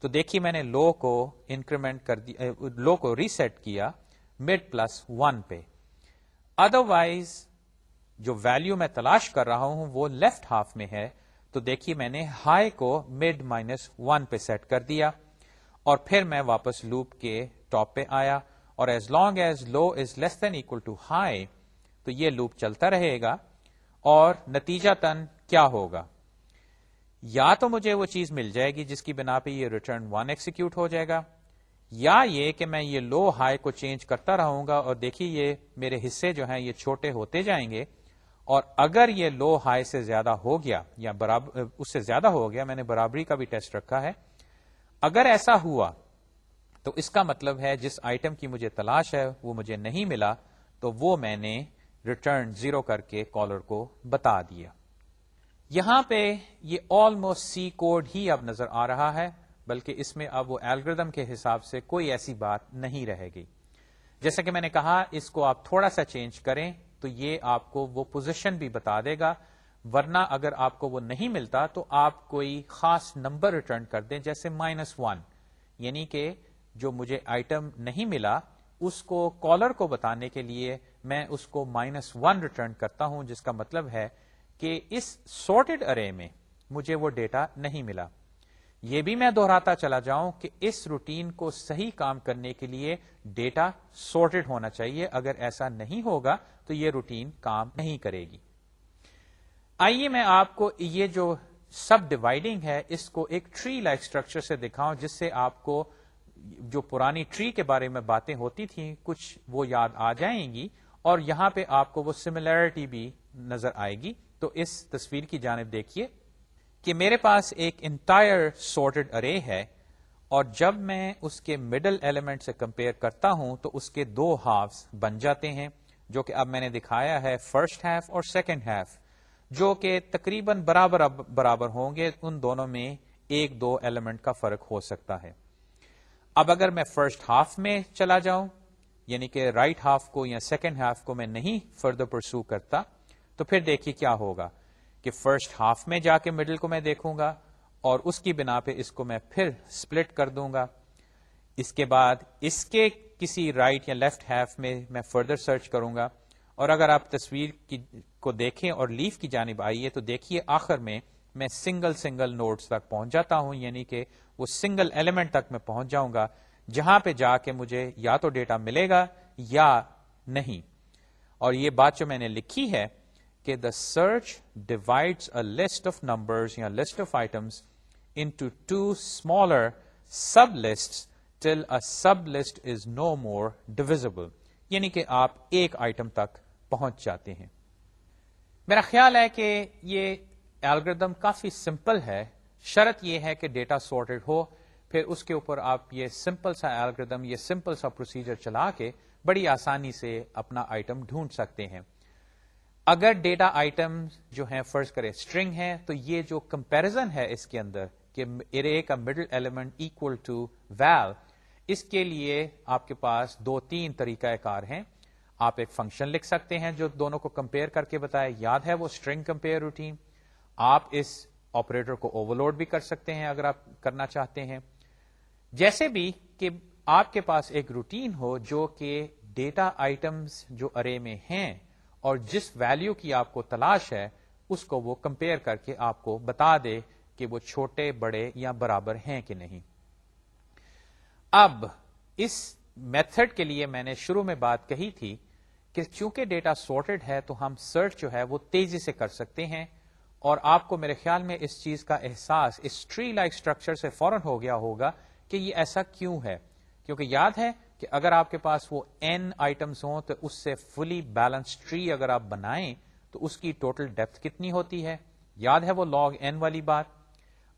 تو دیکھیے میں نے لو کو انکریمنٹ کر دیا لو کو ریسیٹ کیا مڈ پلس ون پہ۔ ادر وائز جو ویلو میں تلاش کر رہا ہوں، وہ لیفٹ ہاف میں ہے۔ تو دیکھیے میں نے ہائی کو مڈ مائنس ون پہ سیٹ کر دیا اور پھر میں واپس لوپ کے ٹاپ پہ آیا اور as long as low is less than equal to high تو یہ لوپ چلتا رہے گا اور نتیجہ تن کیا ہوگا؟ یا تو مجھے وہ چیز مل جائے گی جس کی بنا پہ یہ ریٹرن ون ایکسیکیوٹ ہو جائے گا، یا یہ کہ میں یہ لو ہائی کو چینج کرتا رہوں گا اور دیکھیے یہ میرے حصے جو ہیں یہ چھوٹے ہوتے جائیں گے اور اگر یہ لو ہائی سے زیادہ ہو گیا یا برابر اس سے زیادہ ہو گیا، میں نے برابری کا بھی ٹیسٹ رکھا ہے، اگر ایسا ہوا تو اس کا مطلب ہے جس آئٹم کی مجھے تلاش ہے، وہ مجھے نہیں ملا، تو وہ میں نے ریٹرن زیرو کر کے کالر کو بتا دیا۔ یہاں پہ یہ آلموسٹ سی کوڈ ہی اب نظر آ رہا ہے، بلکہ اس میں اب وہ ایلگردم کے حساب سے کوئی ایسی بات نہیں رہے گی جیسا کہ میں نے کہا، اس کو آپ تھوڑا سا چینج کریں۔ تو یہ آپ کو وہ پوزیشن بھی بتا دے گا۔ ورنہ اگر آپ کو وہ نہیں ملتا تو آپ کوئی خاص نمبر ریٹرن کر دیں جیسے مائنس ون یعنی کہ جو مجھے آئٹم نہیں ملا، اس کو کالر کو بتانے کے لیے میں اس کو مائنس ون ریٹرن کرتا ہوں، جس کا مطلب ہے کہ اس سارٹیڈ ارے میں مجھے وہ ڈیٹا نہیں ملا۔ یہ بھی میں دہراتا چلا جاؤں کہ اس روٹین کو صحیح کام کرنے کے لیے ڈیٹا سارٹیڈ ہونا چاہیے۔ اگر ایسا نہیں ہوگا تو یہ روٹین کام نہیں کرے گی۔ آئیے میں آپ کو یہ جو سب ڈیوائڈنگ ہے، اس کو ایک ٹری لائک اسٹرکچر سے دکھاؤں، جس سے آپ کو جو پرانی ٹری کے بارے میں باتیں ہوتی تھیں، کچھ وہ یاد آ جائیں گی اور یہاں پہ آپ کو وہ سملیرٹی بھی نظر آئے گی۔ تو اس تصویر کی جانب دیکھیے۔ کہ میرے پاس ایک انٹائر سارٹیڈ ارے ہے اور جب میں اس کے مڈل ایلیمنٹ سے کمپیئر کرتا ہوں تو اس کے دو ہافس بن جاتے ہیں، جو کہ اب میں نے دکھایا ہے فرسٹ ہیف اور سیکنڈ ہیف جو کہ تقریباً برابر برابر ہوں گے، ان دونوں میں ایک دو ایلیمنٹ کا فرق ہو سکتا ہے۔ اب اگر میں فرسٹ ہاف میں چلا جاؤں یعنی کہ رائٹ ہاف کو یا سیکنڈ ہاف کو میں نہیں فردر پرسو کرتا، تو پھر دیکھیے کیا ہوگا۔ کہ فرسٹ ہاف میں جا کے مڈل کو میں دیکھوں گا اور اس کی بنا پہ اس کو میں پھر سپلٹ کر دوں گا۔ اس کے بعد اس کے کسی رائٹ یا لیفٹ ہیف میں میں فردر سرچ کروں گا۔ اور اگر آپ تصویر کی کو دیکھیں اور لیف کی جانب آئیے تو دیکھیے آخر میں میں سنگل سنگل نوٹس تک پہنچ جاتا ہوں یعنی کہ وہ سنگل ایلیمنٹ تک میں پہنچ جاؤں گا، جہاں پہ جا کے مجھے یا تو ڈیٹا ملے گا یا نہیں۔ اور یہ بات جو میں نے لکھی ہے کہ the search divide a list of number یا list of items into two smaller sublist till a sublist is no more divisible یعنی کہ آپ ایک آئٹم تک پہنچ جاتے ہیں۔ میرا خیال ہے کہ یہ الگریدم کافی سمپل ہے۔ شرط یہ ہے کہ ڈیٹا سارٹیڈ ہو، پھر اس کے اوپر آپ یہ سمپل سا الگریدم یہ سمپل سا پروسیجر چلا کے بڑی آسانی سے اپنا آئٹم ڈھونڈ سکتے ہیں۔ اگر ڈیٹا آئٹم جو ہیں فرض کرے اسٹرنگ ہے تو یہ جو کمپیرزن ہے اس کے اندر کہ ارے کا middle element equal to val اس کے لیے آپ کے پاس دو تین طریقہ کار ہیں۔ آپ ایک فنکشن لکھ سکتے ہیں جو دونوں کو کمپیئر کر کے بتائے۔ یاد ہے وہ اسٹرنگ کمپیئر روٹین آپ اس آپریٹر کو اوور لوڈ بھی کر سکتے ہیں اگر آپ کرنا چاہتے ہیں۔ جیسے بھی کہ آپ کے پاس ایک روٹین ہو جو کہ ڈیٹا آئٹمس جو ارے میں ہیں اور جس ویلو کی آپ کو تلاش ہے، اس کو وہ کمپیئر کر کے آپ کو بتا دے کہ وہ چھوٹے، بڑے یا برابر ہیں کہ نہیں۔ اب، اس میتھڈ کے لیے میں نے شروع میں بات کہی تھی کہ چونکہ ڈیٹا سارٹیڈ ہے تو ہم سرچ جو ہے وہ تیزی سے کر سکتے ہیں اور آپ کو میرے خیال میں اس چیز کا احساس، اس ٹری لائک اسٹرکچر سے فوراً ہو گیا ہوگا کہ یہ ایسا کیوں ہے۔ کیونکہ یاد ہے کہ اگر آپ کے پاس وہ این آئٹمس ہوں تو اس سے فلی بیلنس ٹری اگر آپ بنائیں تو اس کی ٹوٹل ڈیپتھ کتنی ہوتی ہے؟ یاد ہے وہ لاگ این والی بات؟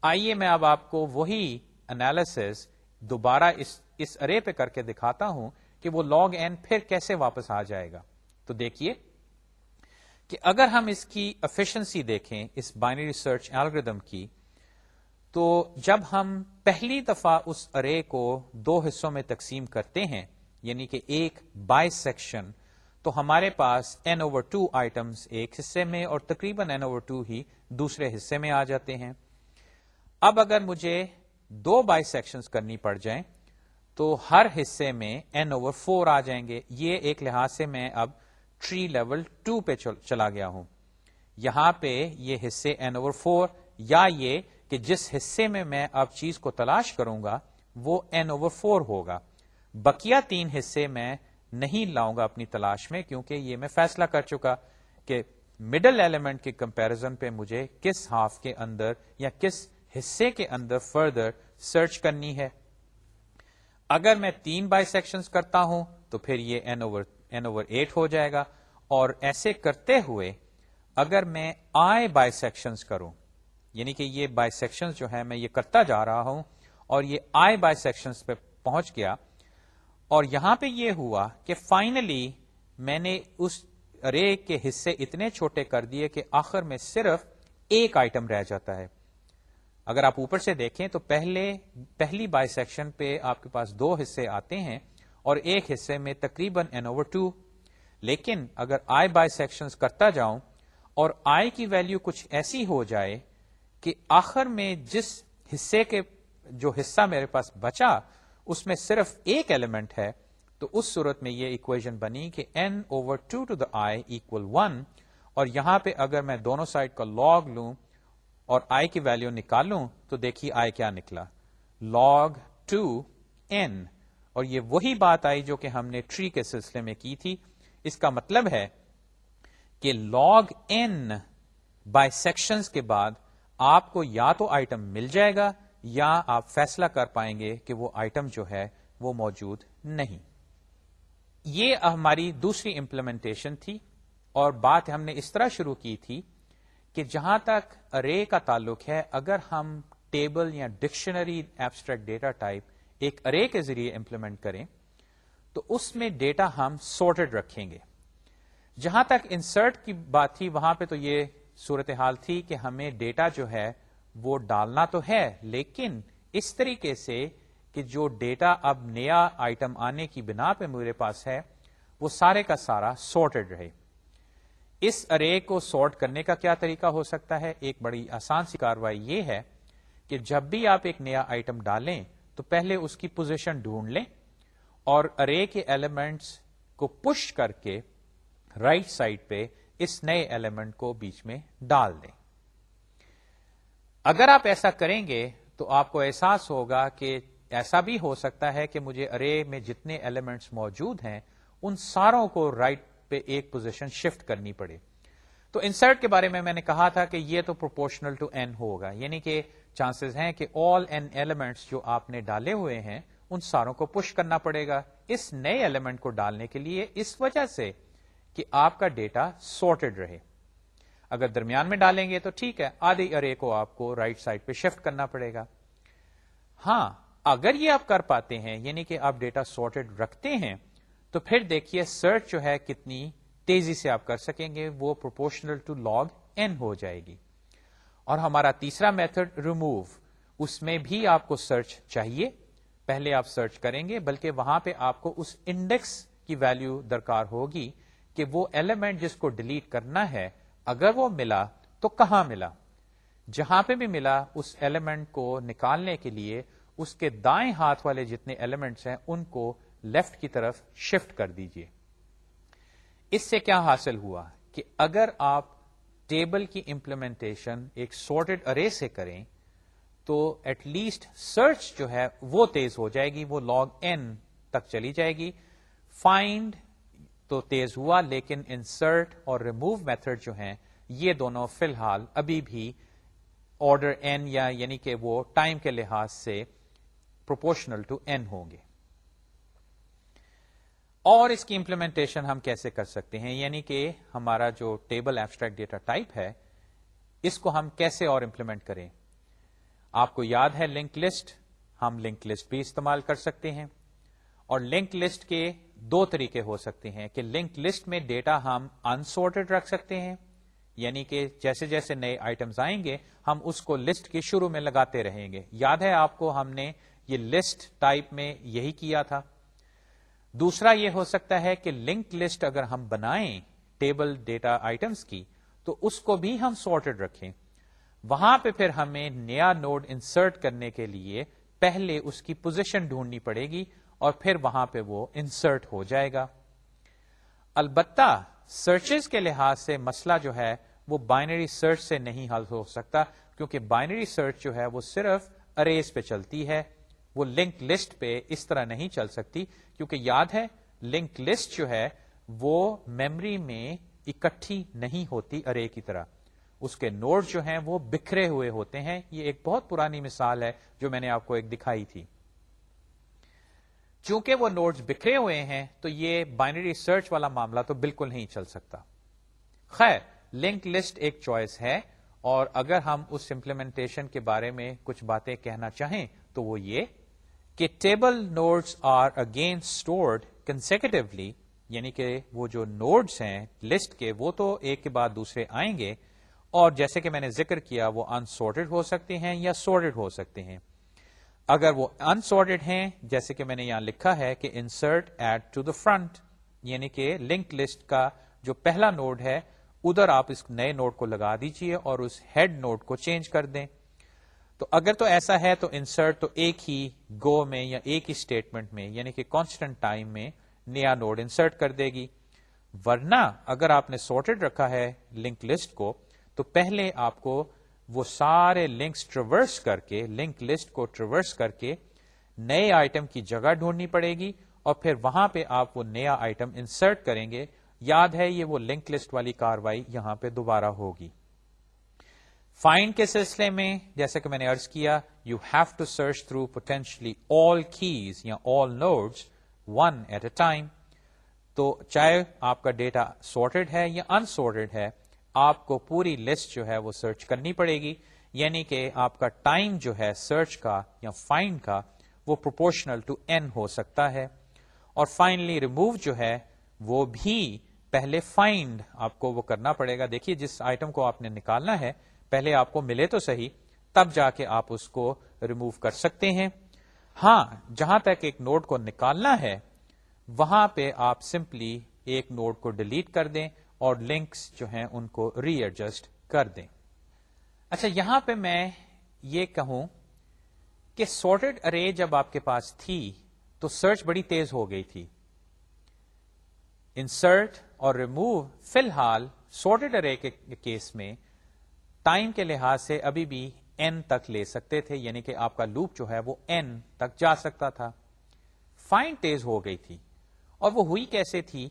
آئیے میں اب آپ کو وہی انالیس دوبارہ اس اس ارے پہ کر کے دکھاتا ہوں کہ وہ لاگ این پھر کیسے واپس آ جائے گا۔ تو دیکھیے کہ اگر ہم اس کی افیشنسی دیکھیں، اس بائنری سرچ ایلگردم کی تو جب ہم پہلی دفعہ اس ارے کو دو حصوں میں تقسیم کرتے ہیں یعنی کہ ایک بائی سیکشن تو ہمارے پاس این اوور ٹو آئٹمس ایک حصے میں اور تقریباً این اوور ٹو ہی دوسرے حصے میں آ جاتے ہیں۔ اب اگر مجھے دو بائی سیکشن کرنی پڑ جائیں، تو ہر حصے میں این اوور فور آ جائیں گے۔ یہ ایک لحاظ سے میں اب ٹری لیول ٹو پہ چلا گیا ہوں۔ یہاں پہ یہ حصے این اوور فور یا یہ کہ جس حصے میں میں اب چیز کو تلاش کروں گا، وہ این اوور فور ہوگا۔ بکیا تین حصے میں نہیں لاؤں گا اپنی تلاش میں، کیونکہ یہ میں فیصلہ کر چکا کہ مڈل ایلیمنٹ کے کمپیرزن پہ مجھے کس ہاف کے اندر یا کس حصے کے اندر فردر سرچ کرنی ہے۔ اگر میں تین بائی سیکشن کرتا ہوں، تو پھر یہ N over N over eight ہو جائے گا۔ اور ایسے کرتے ہوئے، اگر میں آئے بائی سیکشن کروں یعنی کہ یہ بائی سیکشن جو ہے میں یہ کرتا جا رہا ہوں اور یہ آئے بائی سیکشن پہ پہنچ گیا اور یہاں پہ یہ ہوا کہ فائنلی میں نے اس رے کے حصے اتنے چھوٹے کر دیے کہ آخر میں صرف ایک آئٹم رہ جاتا ہے۔ اگر آپ اوپر سے دیکھیں تو پہلے پہلی بائی سیکشن پہ آپ کے پاس دو حصے آتے ہیں اور ایک حصے میں تقریباً این اوور ٹو لیکن اگر آئی بائی سیکشن کرتا جاؤں اور آئی کی ویلو کچھ ایسی ہو جائے کہ آخر میں جس حصے کے جو حصہ میرے پاس بچا، اس میں صرف ایک ایلیمنٹ ہے، تو اس صورت میں یہ اکویژن بنی کہ N over two to the I equal one اور یہاں پہ اگر میں دونوں سائڈ کا لاگ لوں اور آئی کی ویلو نکالوں، تو دیکھیے آئی کیا نکلا۔ لاگ ٹو این اور یہ وہی بات آئی جو کہ ہم نے ٹری کے سلسلے میں کی تھی۔ اس کا مطلب ہے کہ لاگ این بائی سیکشن کے بعد آپ کو یا تو آئٹم مل جائے گا یا آپ فیصلہ کر پائیں گے کہ وہ آئٹم جو ہے وہ موجود نہیں۔ یہ ہماری دوسری امپلیمنٹیشن تھی اور بات ہم نے اس طرح شروع کی تھی کہ جہاں تک ارے کا تعلق ہے، اگر ہم ٹیبل یا ڈکشنری ایبسٹریکٹ ڈیٹا ٹائپ ایک ارے کے ذریعے امپلیمنٹ کریں، تو اس میں ڈیٹا ہم سورٹڈ رکھیں گے۔ جہاں تک انسرٹ کی بات تھی، وہاں پہ تو یہ صورتحال تھی کہ ہمیں ڈیٹا جو ہے وہ ڈالنا تو ہے، لیکن اس طریقے سے کہ جو ڈیٹا اب نیا آئٹم آنے کی بنا پہ میرے پاس ہے، وہ سارے کا سارا سارٹیڈ رہے۔ اس ارے کو سارٹ کرنے کا کیا طریقہ ہو سکتا ہے؟ ایک بڑی آسان سی کاروائی یہ ہے کہ جب بھی آپ ایک نیا آئٹم ڈالیں تو پہلے اس کی پوزیشن ڈھونڈ لیں اور ارے کے ایلیمنٹس کو پش کر کے رائٹ right سائڈ پہ اس نئے ایلیمنٹ کو بیچ میں ڈال دیں۔ اگر آپ ایسا کریں گے تو آپ کو احساس ہوگا کہ ایسا بھی ہو سکتا ہے کہ مجھے ارے میں جتنے ایلیمنٹس موجود ہیں، ان ساروں کو رائٹ right پہ ایک پوزیشن شفٹ کرنی پڑے۔ تو انسرٹ کے بارے میں میں نے کہا تھا کہ یہ تو پروپورشنل ٹو این ہوگا یعنی کہ چانسز ہیں کہ آل این ایلیمنٹس جو آپ نے ڈالے ہوئے ہیں، ان ساروں کو پش کرنا پڑے گا۔ اس نئے ایلیمنٹ کو ڈالنے کے لیے اس وجہ سے کہ آپ کا ڈیٹا سارٹیڈ رہے۔ اگر درمیان میں ڈالیں گے تو ٹھیک ہے آدھی ارے کو آپ کو رائٹ right سائڈ پہ شفٹ کرنا پڑے گا۔ ہاں اگر یہ آپ کر پاتے ہیں یعنی کہ آپ ڈیٹا سارٹیڈ رکھتے ہیں، تو پھر دیکھیے سرچ جو ہے کتنی تیزی سے آپ کر سکیں گے، وہ پروپورشنل ٹو لاگ این ہو جائے گی۔ اور ہمارا تیسرا میتھڈ ریموو اس میں بھی آپ کو سرچ چاہیے۔ پہلے آپ سرچ کریں گے، بلکہ وہاں پہ آپ کو اس انڈیکس کی ویلو درکار ہوگی۔ کہ وہ ایلیمنٹ جس کو ڈیلیٹ کرنا ہے، اگر وہ ملا تو کہاں ملا؟ جہاں پہ بھی ملا، اس ایلیمنٹ کو نکالنے کے لیے اس کے دائیں ہاتھ والے جتنے ایلیمنٹس ہیں، ان کو لیفٹ کی طرف شفٹ کر دیجیے۔ اس سے کیا حاصل ہوا کہ اگر آپ ٹیبل کی امپلیمنٹیشن ایک سارٹیڈ ارے سے کریں، تو ایٹ لیسٹ سرچ جو ہے وہ تیز ہو جائے گی، وہ لاگ این تک چلی جائے گی۔ فائنڈ تو تیز ہوا، لیکن انسرٹ اور ریموو میتھڈ جو ہیں، یہ دونوں فی الحال ابھی بھی آرڈر این یا یعنی کہ وہ ٹائم کے لحاظ سے پروپورشنل ٹو این ہوں گے۔ اور اس کی امپلیمنٹیشن ہم کیسے کر سکتے ہیں؟ یعنی کہ ہمارا جو ٹیبل ایبسٹریکٹ ڈیٹا ٹائپ ہے، اس کو ہم کیسے اور امپلیمنٹ کریں؟ آپ کو یاد ہے لنک لسٹ ہم لنک لسٹ بھی استعمال کر سکتے ہیں۔ اور لنک لسٹ کے دو طریقے ہو سکتے ہیں کہ لنک لسٹ میں ڈیٹا ہم انسورٹڈ رکھ سکتے ہیں یعنی کہ جیسے جیسے نئے آئٹمس آئیں گے، ہم اس کو لسٹ کے شروع میں لگاتے رہیں گے۔ یاد ہے آپ کو ہم نے یہ لسٹ ٹائپ میں یہی کیا تھا؟ دوسرا یہ ہو سکتا ہے کہ لنک لسٹ اگر ہم بنائیں ٹیبل ڈیٹا آئٹمس کی، تو اس کو بھی ہم سارٹیڈ رکھیں۔ وہاں پہ پھر ہمیں نیا نوڈ انسرٹ کرنے کے لیے پہلے اس کی پوزیشن ڈھونڈنی پڑے گی۔ اور پھر وہاں پہ وہ انسرٹ ہو جائے گا۔ البتہ سرچز کے لحاظ سے مسئلہ جو ہے وہ بائنری سرچ سے نہیں حل ہو سکتا، کیونکہ بائنری سرچ جو ہے وہ صرف اریز پہ چلتی ہے۔ وہ لنک لسٹ پہ اس طرح نہیں چل سکتی، کیونکہ یاد ہے لنک لسٹ جو ہے وہ میمری میں اکٹھی نہیں ہوتی ارے کی طرح۔ اس کے نوڈ جو ہیں وہ بکھرے ہوئے ہوتے ہیں۔ یہ ایک بہت پرانی مثال ہے جو میں نے آپ کو ایک دکھائی تھی۔ چونکہ وہ نوڈز بکھرے ہوئے ہیں، تو یہ بائنری سرچ والا معاملہ تو بالکل نہیں چل سکتا۔ خیر لنک لسٹ ایک چوائس ہے، اور اگر ہم اس امپلیمنٹیشن کے بارے میں کچھ باتیں کہنا چاہیں، تو وہ یہ کہ table nodes are again stored consecutively یعنی کہ وہ جو نوڈس ہیں لسٹ کے، وہ تو ایک کے بعد دوسرے آئیں گے، اور جیسے کہ میں نے ذکر کیا، وہ انسورٹڈ ہو سکتے ہیں یا سورٹڈ ہو سکتے ہیں۔ اگر وہ انسورٹڈ ہیں، جیسے کہ میں نے یہاں لکھا ہے کہ insert add to the front یعنی کہ لنک لسٹ کا جو پہلا نوڈ ہے، ادھر آپ اس نئے نوڈ کو لگا دیجیے اور اس ہیڈ نوڈ کو چینج کر دیں۔ تو اگر تو ایسا ہے تو انسرٹ تو ایک ہی گو میں یا ایک ہی اسٹیٹمنٹ میں یعنی کہ کانسٹنٹ ٹائم میں نیا نوڈ انسرٹ کر دے گی۔ ورنہ اگر آپ نے سارٹیڈ رکھا ہے لنک لسٹ کو، تو پہلے آپ کو وہ سارے لنکس ٹریورس کر کے لنک لسٹ کو ٹریورس کر کے نئے آئٹم کی جگہ ڈھونڈنی پڑے گی اور پھر وہاں پہ آپ وہ نیا آئٹم انسرٹ کریں گے۔ یاد ہے یہ وہ لنک لسٹ والی کاروائی یہاں پہ دوبارہ ہوگی۔ فائنڈ کے سلسلے میں جیسے کہ میں نے ارض کیا you have to search through potentially all keys یا all nodes one at a time تو چاہے آپ کا ڈیٹا سارٹیڈ ہے یا انسارٹیڈ ہے آپ کو پوری لسٹ جو ہے وہ سرچ کرنی پڑے گی یعنی کہ آپ کا ٹائم جو ہے سرچ کا یا فائنڈ کا وہ پروپورشنل ٹو این ہو سکتا ہے۔ اور فائنلی ریموو جو ہے وہ بھی پہلے فائنڈ آپ کو وہ کرنا پڑے گا۔ دیکھیے جس آئٹم کو آپ نے نکالنا ہے، پہلے آپ کو ملے تو صحیح، تب جا کے آپ اس کو ریموو کر سکتے ہیں۔ ہاں جہاں تک ایک نوٹ کو نکالنا ہے، وہاں پہ آپ سمپلی ایک نوٹ کو ڈیلیٹ کر دیں۔ اور لنکس جو ہیں ان کو ری ایڈجسٹ کر دیں۔ اچھا یہاں پہ میں یہ کہوں کہ سارٹیڈ ارے جب آپ کے پاس تھی تو سرچ بڑی تیز ہو گئی تھی۔ انسرٹ اور ریموو فی الحال سارٹیڈ ارے کے کیس میں ٹائم کے لحاظ سے ابھی بھی این تک لے سکتے تھے یعنی کہ آپ کا لوپ جو ہے وہ این تک جا سکتا تھا۔ فائن تیز ہو گئی تھی۔ اور وہ ہوئی کیسے تھی؟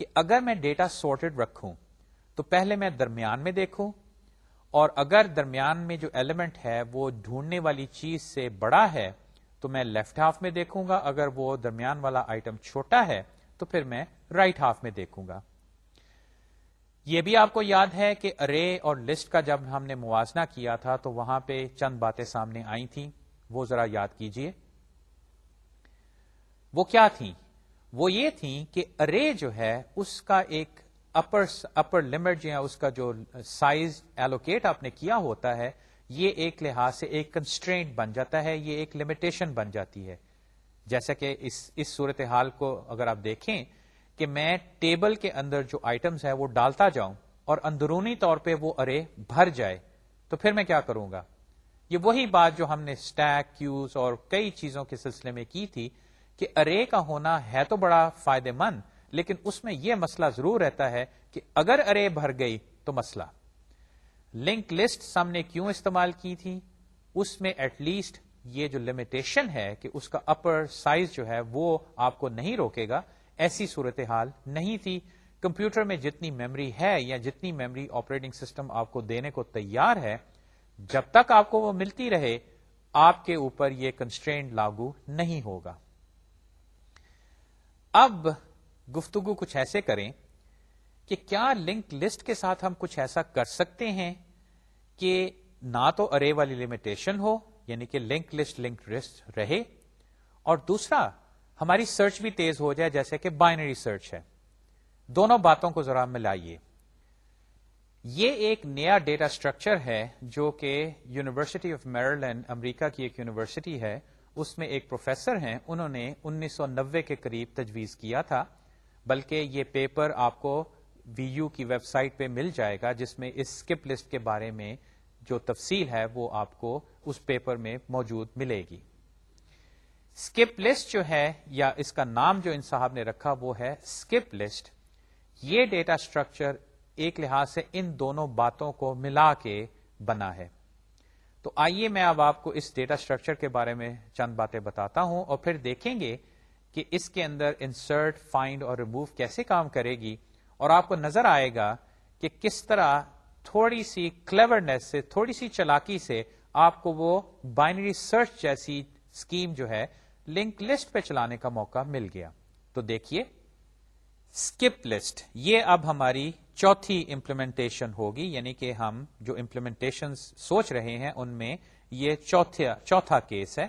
کہ اگر میں ڈیٹا سارٹیڈ رکھوں تو پہلے میں درمیان میں دیکھوں اور اگر درمیان میں جو ایلیمنٹ ہے وہ ڈھونڈنے والی چیز سے بڑا ہے تو میں لیفٹ ہاف میں دیکھوں گا، اگر وہ درمیان والا آئٹم چھوٹا ہے تو پھر میں رائٹ right ہاف میں دیکھوں گا۔ یہ بھی آپ کو یاد ہے کہ ارے اور لسٹ کا جب ہم نے موازنہ کیا تھا تو وہاں پہ چند باتیں سامنے آئی تھیں، وہ ذرا یاد کیجیے۔ وہ کیا تھیں؟ وہ یہ تھیں کہ ارے جو ہے اس کا ایک اپر اپر لمٹ جو ہے اس کا جو سائز ایلوکیٹ آپ نے کیا ہوتا ہے، یہ ایک لحاظ سے ایک کنسٹرینٹ بن جاتا ہے، یہ ایک لمیٹیشن بن جاتی ہے۔ جیسا کہ اس اس صورت حال کو اگر آپ دیکھیں کہ میں ٹیبل کے اندر جو آئٹمس ہے وہ ڈالتا جاؤں اور اندرونی طور پہ وہ ارے بھر جائے، تو پھر میں کیا کروں گا؟ یہ وہی بات جو ہم نے اسٹیک کیوز اور کئی چیزوں کے سلسلے میں کی تھی کہ ارے کا ہونا ہے تو بڑا فائدے مند، لیکن اس میں یہ مسئلہ ضرور رہتا ہے کہ اگر ارے بھر گئی تو مسئلہ۔ لنک لسٹ سامنے کیوں استعمال کی تھی؟ اس میں ایٹ لیسٹ یہ جو لمیٹیشن ہے کہ اس کا اپر سائز جو ہے وہ آپ کو نہیں روکے گا، ایسی صورتحال نہیں تھی۔ کمپیوٹر میں جتنی میموری ہے یا جتنی میموری آپریٹنگ سسٹم آپ کو دینے کو تیار ہے، جب تک آپ کو وہ ملتی رہے، آپ کے اوپر یہ کنسٹرینٹ لاگو نہیں ہوگا۔ اب گفتگو کچھ ایسے کریں کہ کیا لنک لسٹ کے ساتھ ہم کچھ ایسا کر سکتے ہیں کہ نہ تو ارے والی لمیٹیشن ہو یعنی کہ لنک لسٹ لنک لسٹ رہے، اور دوسرا، ہماری سرچ بھی تیز ہو جائے جیسے کہ بائنری سرچ ہے۔ دونوں باتوں کو ذرا ملائیے۔ یہ ایک نیا ڈیٹا اسٹرکچر ہے جو کہ یونیورسٹی آف میرلینڈ امریکہ کی ایک یونیورسٹی ہے۔ اس میں ایک پروفیسر ہیں، انہوں نے انیس سو نوے کے قریب تجویز کیا تھا، بلکہ یہ پیپر آپ کو وی یو کی ویب سائٹ پہ مل جائے گا، جس میں اس اسکپ لسٹ کے بارے میں جو تفصیل ہے، وہ آپ کو اس پیپر میں موجود ملے گی۔ اسکپ لسٹ جو ہے، یا اس کا نام جو ان صاحب نے رکھا، وہ ہے اسکپ لسٹ۔ یہ ڈیٹا اسٹرکچر ایک لحاظ سے ان دونوں باتوں کو ملا کے بنا ہے۔ تو آئیے میں اب آپ کو اس ڈیٹا اسٹرکچر کے بارے میں چند باتیں بتاتا ہوں اور پھر دیکھیں گے کہ اس کے اندر انسرٹ فائنڈ اور ریموو کیسے کام کرے گی اور آپ کو نظر آئے گا کہ کس طرح تھوڑی سی کلیورنیس سے، تھوڑی سی چلاکی سے آپ کو وہ بائنری سرچ جیسی اسکیم جو ہے لنک لسٹ پہ چلانے کا موقع مل گیا۔ تو دیکھیے اسکپ لسٹ یہ اب ہماری چوتھی امپلیمنٹیشن ہوگی یعنی کہ ہم جو امپلیمنٹیشن سوچ رہے ہیں، ان میں یہ چوتھا چوتھا کیس ہے۔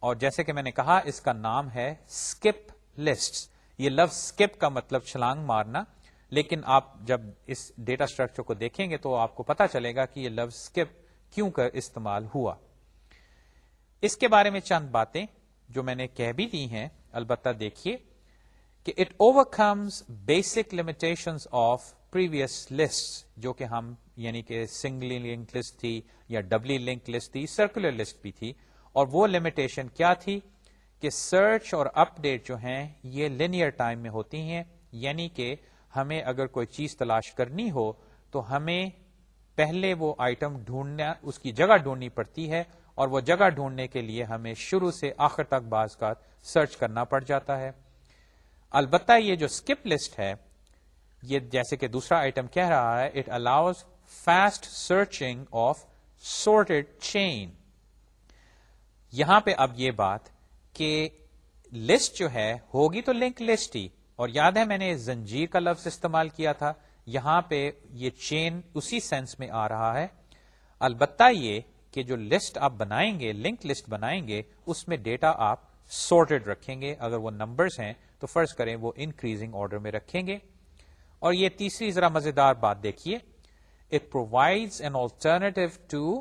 اور جیسے کہ میں نے کہا، اس کا نام ہے اسکپ لسٹ یہ لفظ اسکپ کا مطلب چھلانگ مارنا۔ لیکن آپ جب اس ڈیٹا اسٹرکچر کو دیکھیں گے تو آپ کو پتا چلے گا کہ یہ لفظ اسکپ کیوں کر استعمال ہوا۔ اس کے بارے میں چند باتیں جو میں نے کہہ بھی دی ہیں۔ البتہ دیکھیے کہ it overcomes basic limitation of previous list جو کہ ہم یعنی کہ سنگلی لنک لسٹ تھی یا ڈبلی لنک لسٹ تھی سرکولر لسٹ بھی تھی۔ اور وہ لمیٹیشن کیا تھی کہ سرچ اور اپ ڈیٹ جو ہیں، یہ لینئر ٹائم میں ہوتی ہیں۔ یعنی کہ ہمیں اگر کوئی چیز تلاش کرنی ہو، تو ہمیں پہلے وہ آئٹم ڈھونڈنا، اس کی جگہ ڈھونڈنی پڑتی ہے۔ اور وہ جگہ ڈھونڈنے کے لیے ہمیں شروع سے آخر تک بعض کا سرچ کرنا پڑ جاتا ہے۔ البتہ یہ جو اسکپ لسٹ ہے یہ جیسے کہ دوسرا آئٹم کہہ رہا ہے it allows fast searching of sorted chain یہاں پہ اب یہ بات کہ لسٹ جو ہے، ہوگی تو لنک لسٹ ہی، اور یاد ہے میں نے زنجیر کا لفظ استعمال کیا تھا، یہاں پہ یہ چین اسی سینس میں آ رہا ہے۔ البتہ یہ کہ جو لسٹ آپ بنائیں گے لنک لسٹ بنائیں گے، اس میں ڈیٹا آپ سورٹڈ رکھیں گے۔ اگر وہ نمبرز ہیں تو فرض کریں وہ انکریزنگ آرڈر میں رکھیں گے۔ اور یہ تیسری ذرا مزیدار بات دیکھیے۔ It provide an alternative to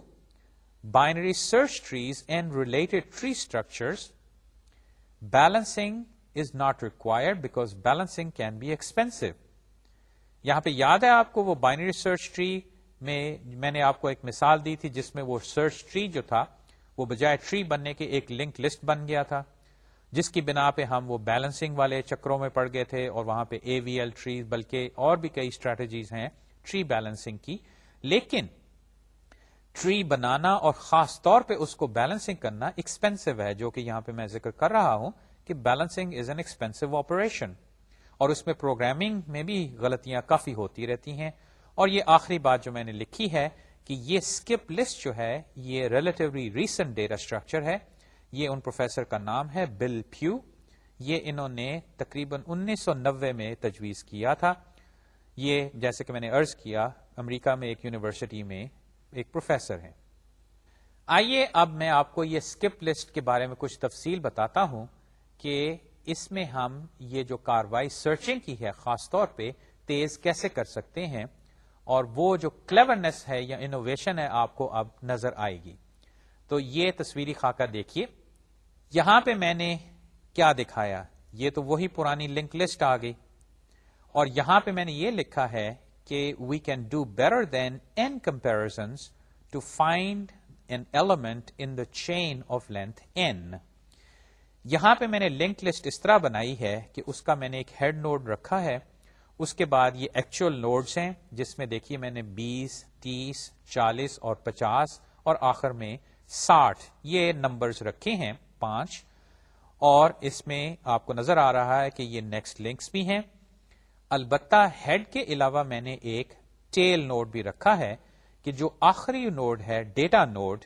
binary search trees and related tree structure balancing is not required because balancing can be expensive یہاں پہ یاد ہے آپ کو وہ بائنری سرچ ٹری میں میں نے آپ کو ایک مثال دی تھی جس میں وہ سرچ ٹری جو تھا وہ بجائے ٹری بننے کے ایک لنک لسٹ بن گیا تھا۔ جس کی بنا پہ ہم وہ بیلنسنگ والے چکروں میں پڑ گئے تھے اور وہاں پہ اے وی ایل ٹری بلکہ اور بھی کئی اسٹریٹجیز ہیں ٹری بیلنسنگ کی۔ لیکن ٹری بنانا اور خاص طور پہ اس کو بیلنسنگ کرنا ایکسپینسو ہے، جو کہ یہاں پہ میں ذکر کر رہا ہوں کہ balancing is an expensive operation اور اس میں پروگرامنگ میں بھی غلطیاں کافی ہوتی رہتی ہیں۔ اور یہ آخری بات جو میں نے لکھی ہے کہ یہ اسکپ لسٹ جو ہے، یہ ریلیٹولی ریسنٹ ڈیٹا اسٹرکچر ہے۔ یہ ان پروفیسر کا نام ہے بل پیو۔ یہ انہوں نے تقریباً انیس سو نوے میں تجویز کیا تھا۔ یہ جیسے کہ میں نے ارض کیا، امریکہ میں ایک یونیورسٹی میں ایک پروفیسر ہیں۔ آئیے اب میں آپ کو یہ اسکپ لسٹ کے بارے میں کچھ تفصیل بتاتا ہوں کہ اس میں ہم یہ جو کاروائی سرچنگ کی ہے، خاص طور پہ تیز کیسے کر سکتے ہیں اور وہ جو کلیورنیس ہے یا انوویشن ہے آپ کو اب نظر آئے گی۔ تو یہ تصویری خاکہ دیکھیے۔ یہاں پہ میں نے کیا دکھایا؟ یہ تو وہی پرانی لنک لسٹ آ گئی۔ اور یہاں پہ میں نے یہ لکھا ہے کہ we can do better than N comparison to find an element in the chain of length N یہاں پہ میں نے لنک لسٹ اس طرح بنائی ہے کہ اس کا میں نے ایک ہیڈ نوڈ رکھا ہے۔ اس کے بعد یہ ایکچوئل نوڈز ہیں، جس میں دیکھیے میں نے بیس، تیس، چالیس اور پچاس اور آخر میں ساٹھ، یہ نمبرز رکھے ہیں۔ پانچ۔ اور اس میں آپ کو نظر آ رہا ہے کہ یہ نیکسٹ لنکس بھی ہیں۔ البتہ ہیڈ کے علاوہ میں نے ایک ٹیل نوڈ بھی رکھا ہے کہ جو آخری نوڈ ہے ڈیٹا نوڈ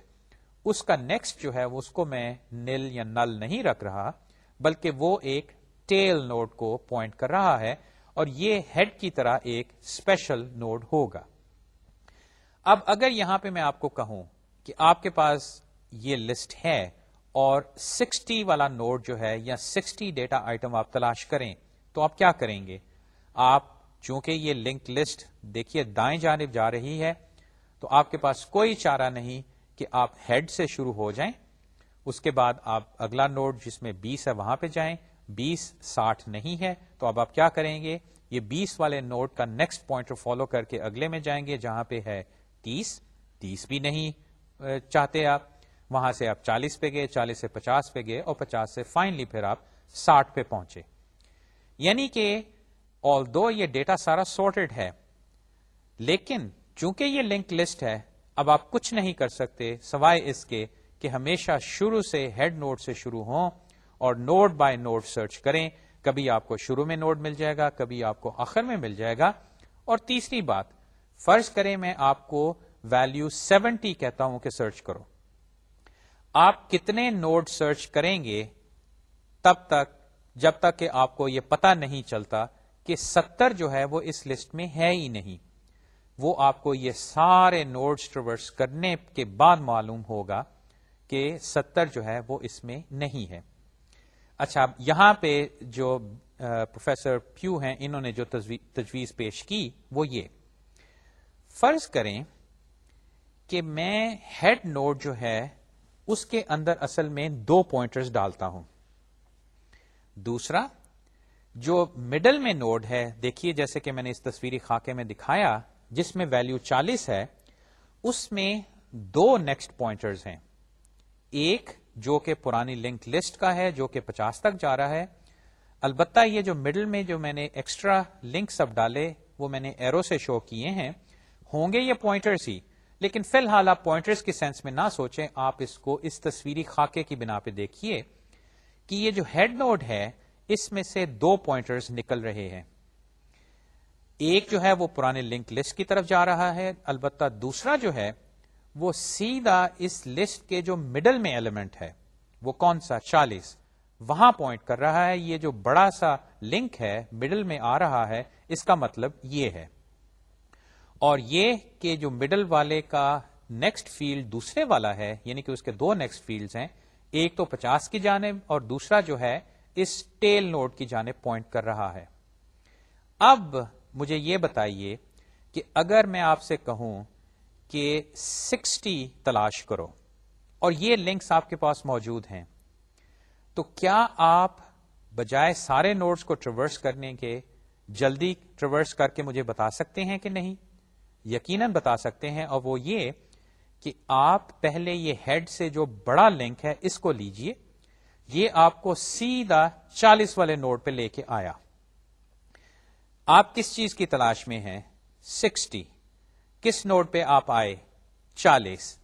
اس کا نیکسٹ جو ہے، اس کو میں نل یا نل نہیں رکھ رہا، بلکہ وہ ایک ٹیل نوڈ کو پوائنٹ کر رہا ہے۔ اور یہ ہیڈ کی طرح ایک اسپیشل نوڈ ہوگا۔ اب اگر یہاں پہ میں آپ کو کہوں کہ آپ کے پاس یہ لسٹ ہے اور سکسٹی والا نوٹ جو ہے یا سکسٹی ڈیٹا آئٹم آپ تلاش کریں تو آپ کیا کریں گے؟ آپ چونکہ یہ لنک لسٹ دیکھیے دائیں جانب جا رہی ہے، تو آپ کے پاس کوئی چارہ نہیں کہ آپ ہیڈ سے شروع ہو جائیں۔ اس کے بعد آپ اگلا نوٹ جس میں بیس ہے وہاں پہ جائیں۔ بیس ساٹھ نہیں ہے، تو اب آپ کیا کریں گے؟ یہ بیس والے نوٹ کا نیکسٹ پوائنٹ فالو کر کے اگلے میں جائیں گے جہاں پہ ہے تیس۔ تیس بھی نہیں چاہتے آپ۔ وہاں سے آپ چالیس پہ گئے، چالیس سے پچاس پہ گئے اور پچاس سے فائنلی پھر آپ ساٹھ پہ پہنچے۔ یعنی کہ آل دو یہ ڈیٹا سارا سارٹیڈ ہے، لیکن چونکہ یہ لنک لسٹ ہے، اب آپ کچھ نہیں کر سکتے سوائے اس کے کہ ہمیشہ شروع سے ہیڈ نوٹ سے شروع ہوں اور نوٹ بائی نوٹ سرچ کریں۔ کبھی آپ کو شروع میں نوٹ مل جائے گا، کبھی آپ کو آخر میں مل جائے گا۔ اور تیسری بات، فرض کریں میں آپ کو ویلو سیونٹی کہتا ہوں کہ سرچ کرو۔ آپ کتنے نوڈ سرچ کریں گے تب تک جب تک کہ آپ کو یہ پتا نہیں چلتا کہ ستر جو ہے وہ اس لسٹ میں ہے ہی نہیں۔ وہ آپ کو یہ سارے نوڈ ٹریورس کرنے کے بعد معلوم ہوگا کہ ستر جو ہے وہ اس میں نہیں ہے۔ اچھا یہاں پہ جو پروفیسر پیو ہیں، انہوں نے جو تجویز پیش کی وہ یہ۔ فرض کریں کہ میں ہیڈ نوڈ جو ہے اس کے اندر اصل میں دو پوائنٹرز ڈالتا ہوں۔ دوسرا، جو مڈل میں نوڈ ہے، دیکھیے جیسے کہ میں نے اس تصویری خاکے میں دکھایا، جس میں ویلو چالیس ہے، اس میں دو نیکسٹ پوائنٹرز ہیں۔ ایک جو کہ پرانی لنک لسٹ کا ہے، جو کہ پچاس تک جا رہا ہے۔ البتہ یہ جو مڈل میں جو میں نے ایکسٹرا لنک سب ڈالے، وہ میں نے ایرو سے شو کیے ہیں۔ ہوں گے یہ پوائنٹرز ہی۔ لیکن فی الحال آپ پوائنٹرز کی سینس میں نہ سوچیں، آپ اس کو اس تصویری خاکے کی بنا پہ دیکھیے کہ یہ جو ہیڈ نوڈ ہے، اس میں سے دو پوائنٹرز نکل رہے ہیں۔ ایک جو ہے وہ پرانے لنک لسٹ کی طرف جا رہا ہے، البتہ دوسرا جو ہے وہ سیدھا اس لسٹ کے جو مڈل میں ایلیمنٹ ہے۔ وہ کون سا؟ چالیس۔ وہاں پوائنٹ کر رہا ہے، یہ جو بڑا سا لنک ہے مڈل میں آ رہا ہے، اس کا مطلب یہ ہے۔ اور یہ کہ جو مڈل والے کا نیکسٹ فیلڈ دوسرے والا ہے یعنی کہ اس کے دو نیکسٹ فیلڈز ہیں، ایک تو پچاس کی جانب اور دوسرا جو ہے، اس ٹیل نوڈ کی جانب پوائنٹ کر رہا ہے۔ اب مجھے یہ بتائیے کہ اگر میں آپ سے کہوں کہ سکسٹی تلاش کرو، اور یہ لنکس آپ کے پاس موجود ہیں، تو کیا آپ بجائے سارے نوٹس کو ٹریورس کرنے کے جلدی ٹریورس کر کے مجھے بتا سکتے ہیں کہ نہیں؟ یقیناً بتا سکتے ہیں، اور وہ یہ کہ آپ پہلے یہ ہیڈ سے جو بڑا لنک ہے، اس کو لیجیے۔ یہ آپ کو سیدھا چالیس والے نوٹ پہ لے کے آیا۔ آپ کس چیز کی تلاش میں ہیں؟ سکسٹی۔ کس نوٹ پہ آپ آئے؟ چالیس۔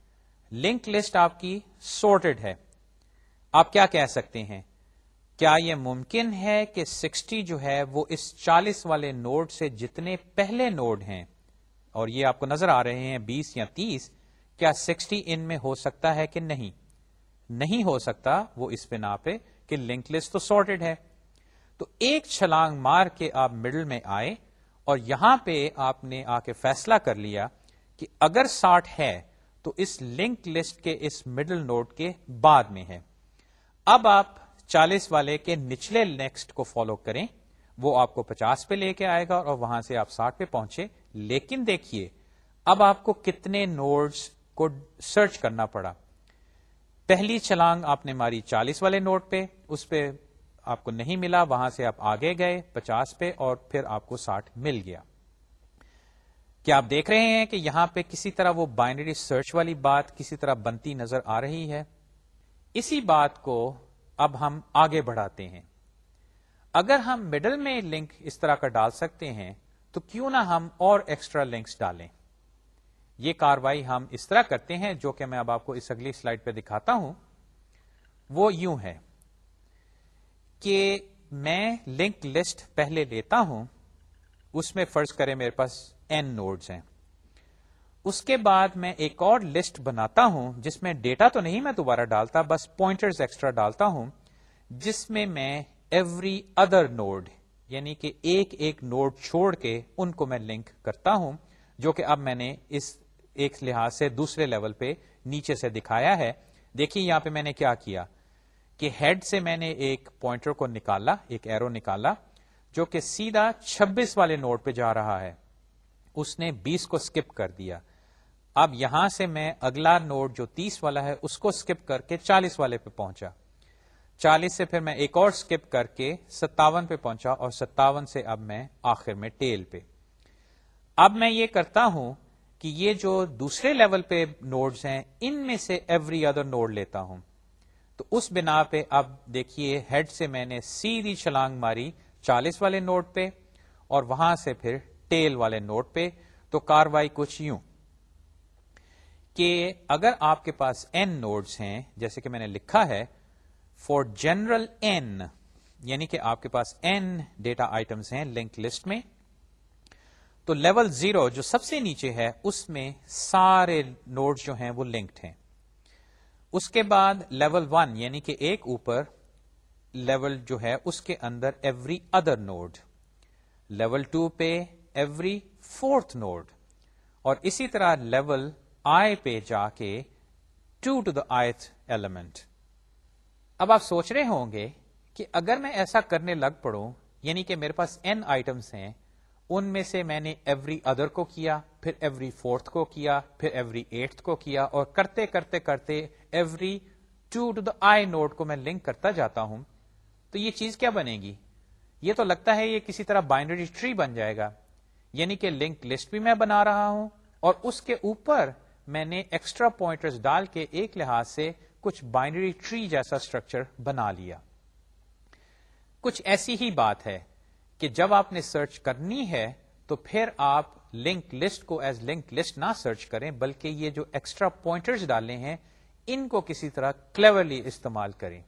لنک لسٹ آپ کی سورٹڈ ہے۔ آپ کیا کہہ سکتے ہیں؟ کیا یہ ممکن ہے کہ سکسٹی جو ہے، وہ اس چالیس والے نوڈ سے جتنے پہلے نوڈ ہیں اور یہ آپ کو نظر آ رہے ہیں بیس یا تیس، کیا سکسٹی ان میں ہو سکتا ہے کہ نہیں؟ نہیں ہو سکتا، وہ اس بنا پہ کہ لنک لسٹ تو سارٹیڈ ہے۔ تو ایک چھلانگ مار کے آپ مڈل میں آئے اور یہاں پہ آپ نے آ کے فیصلہ کر لیا کہ اگر ساٹھ ہے تو اس لنک لسٹ کے اس مڈل نوٹ کے بعد میں ہے۔ اب آپ چالیس والے کے نچلے نیکسٹ کو فالو کریں، وہ آپ کو پچاس پہ لے کے آئے گا اور وہاں سے آپ ساٹھ پہ پہنچے لیکن دیکھیے، اب آپ کو کتنے نوڈز کو سرچ کرنا پڑا۔ پہلی چھلانگ آپ نے ماری چالیس والے نوٹ پہ، اس پہ آپ کو نہیں ملا، وہاں سے آپ آگے گئے پچاس پہ اور پھر آپ کو ساٹھ مل گیا۔ کیا آپ دیکھ رہے ہیں کہ یہاں پہ کسی طرح وہ بائنری سرچ والی بات کسی طرح بنتی نظر آ رہی ہے؟ اسی بات کو اب ہم آگے بڑھاتے ہیں۔ اگر ہم مڈل میں لنک اس طرح کا ڈال سکتے ہیں تو کیوں نہ ہم اور ایکسٹرا لنکس ڈالیں؟ یہ کاروائی ہم اس طرح کرتے ہیں جو کہ میں اب آپ کو اس اگلی سلائڈ پہ دکھاتا ہوں۔ وہ یوں ہے کہ میں لنک لسٹ پہلے لیتا ہوں، اس میں فرض کرے میرے پاس این نوڈز ہیں۔ اس کے بعد میں ایک اور لسٹ بناتا ہوں، جس میں ڈیٹا تو نہیں میں دوبارہ ڈالتا، بس پوائنٹرز ایکسٹرا ڈالتا ہوں، جس میں میں ایوری ادر نوڈ یعنی کہ ایک ایک نوڈ چھوڑ کے ان کو میں لنک کرتا ہوں، جو کہ اب میں نے اس ایک لحاظ سے دوسرے لیول پہ نیچے سے دکھایا ہے۔ دیکھیے یہاں پہ میں نے کیا کیا؟ کہ ہیڈ سے میں نے ایک پوائنٹر کو نکالا، ایک ایرو نکالا، جو کہ سیدھا چھبیس والے نوٹ پہ جا رہا ہے۔ اس نے بیس کو سکپ کر دیا۔ اب یہاں سے میں اگلا نوٹ جو تیس والا ہے، اس کو سکپ کر کے چالیس والے پہ پہنچا۔ چالیس سے پھر میں ایک اور سکپ کر کے ستاون پہ پہنچا اور ستاون سے اب میں آخر میں ٹیل پہ۔ اب میں یہ کرتا ہوں کہ یہ جو دوسرے لیول پہ نوڈز ہیں، ان میں سے ایوری ادر نوڈ لیتا ہوں۔ تو اس بنا پہ اب دیکھیے ہیڈ سے میں نے سیدھی چھلانگ ماری چالیس والے نوٹ پہ اور وہاں سے پھر ٹیل والے نوٹ پہ۔ تو کاروائی کچھ یوں۔ کہ اگر آپ کے پاس این نوڈز ہیں، جیسے کہ میں نے لکھا ہے فور جنرل این یعنی کہ آپ کے پاس این ڈیٹا آئٹمس ہیں لنک لسٹ میں، تو لیول زیرو جو سب سے نیچے ہے، اس میں سارے نوڈ جو ہیں وہ لنکڈ ہیں۔ اس کے بعد لیول ون یعنی کہ ایک اوپر لیول جو ہے، اس کے اندر every other node level two پہ ایوری فورتھ نوڈ اور اسی طرح لیول آئی پہ جا کے two to the ith element اب آپ سوچ رہے ہوں گے کہ اگر میں ایسا کرنے لگ پڑوں یعنی کہ میرے پاس این آئٹمس ہیں، ان میں سے میں نے ایوری ادر کو کیا، پھر ایوری فورتھ کو کیا، پھر ایوری ایٹھ کو کیا، اور کرتے کرتے کرتے every two to the I node کو میں لنک کرتا جاتا ہوں، تو یہ چیز کیا بنے گی؟ یہ تو لگتا ہے یہ کسی طرح بائنڈری ٹری بن جائے گا یعنی کہ لنک لسٹ بھی میں بنا رہا ہوں، اور اس کے اوپر میں نے ایکسٹرا پوائنٹرز ڈال کے ایک لحاظ سے کچھ بائنری ٹری جیسا اسٹرکچر بنا لیا۔ کچھ ایسی ہی بات ہے کہ جب آپ نے سرچ کرنی ہے تو پھر آپ لنک لسٹ کو ایز لنک لسٹ نہ سرچ کریں، بلکہ یہ جو ایکسٹرا پوائنٹرز ڈالے ہیں، ان کو کسی طرح کلیورلی استعمال کریں۔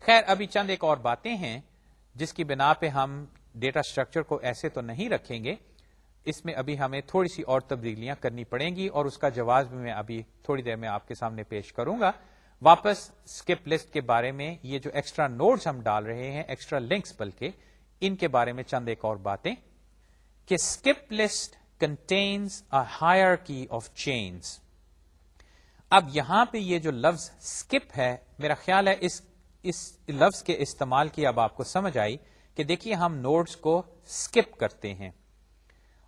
خیر، ابھی چند ایک اور باتیں ہیں جس کی بنا پہ ہم ڈیٹا اسٹرکچر کو ایسے تو نہیں رکھیں گے۔ اس میں ابھی ہمیں تھوڑی سی اور تبدیلیاں کرنی پڑیں گی اور اس کا جواز بھی میں ابھی تھوڑی دیر میں آپ کے سامنے پیش کروں گا۔ واپس اسکپ لسٹ کے بارے میں یہ جو ایکسٹرا نوٹس ہم ڈال رہے ہیں ایکسٹرا لنکس بلکہ، ان کے بارے میں چند ایک اور باتیں کہ skip list contains a hierarchy of chains. اب یہاں پہ یہ جو لفظ اسکپ ہے، میرا خیال ہے اس اس لفظ کے استعمال کی اب آپ کو سمجھ آئی کہ دیکھیے ہم نوٹس کو اسکپ کرتے ہیں۔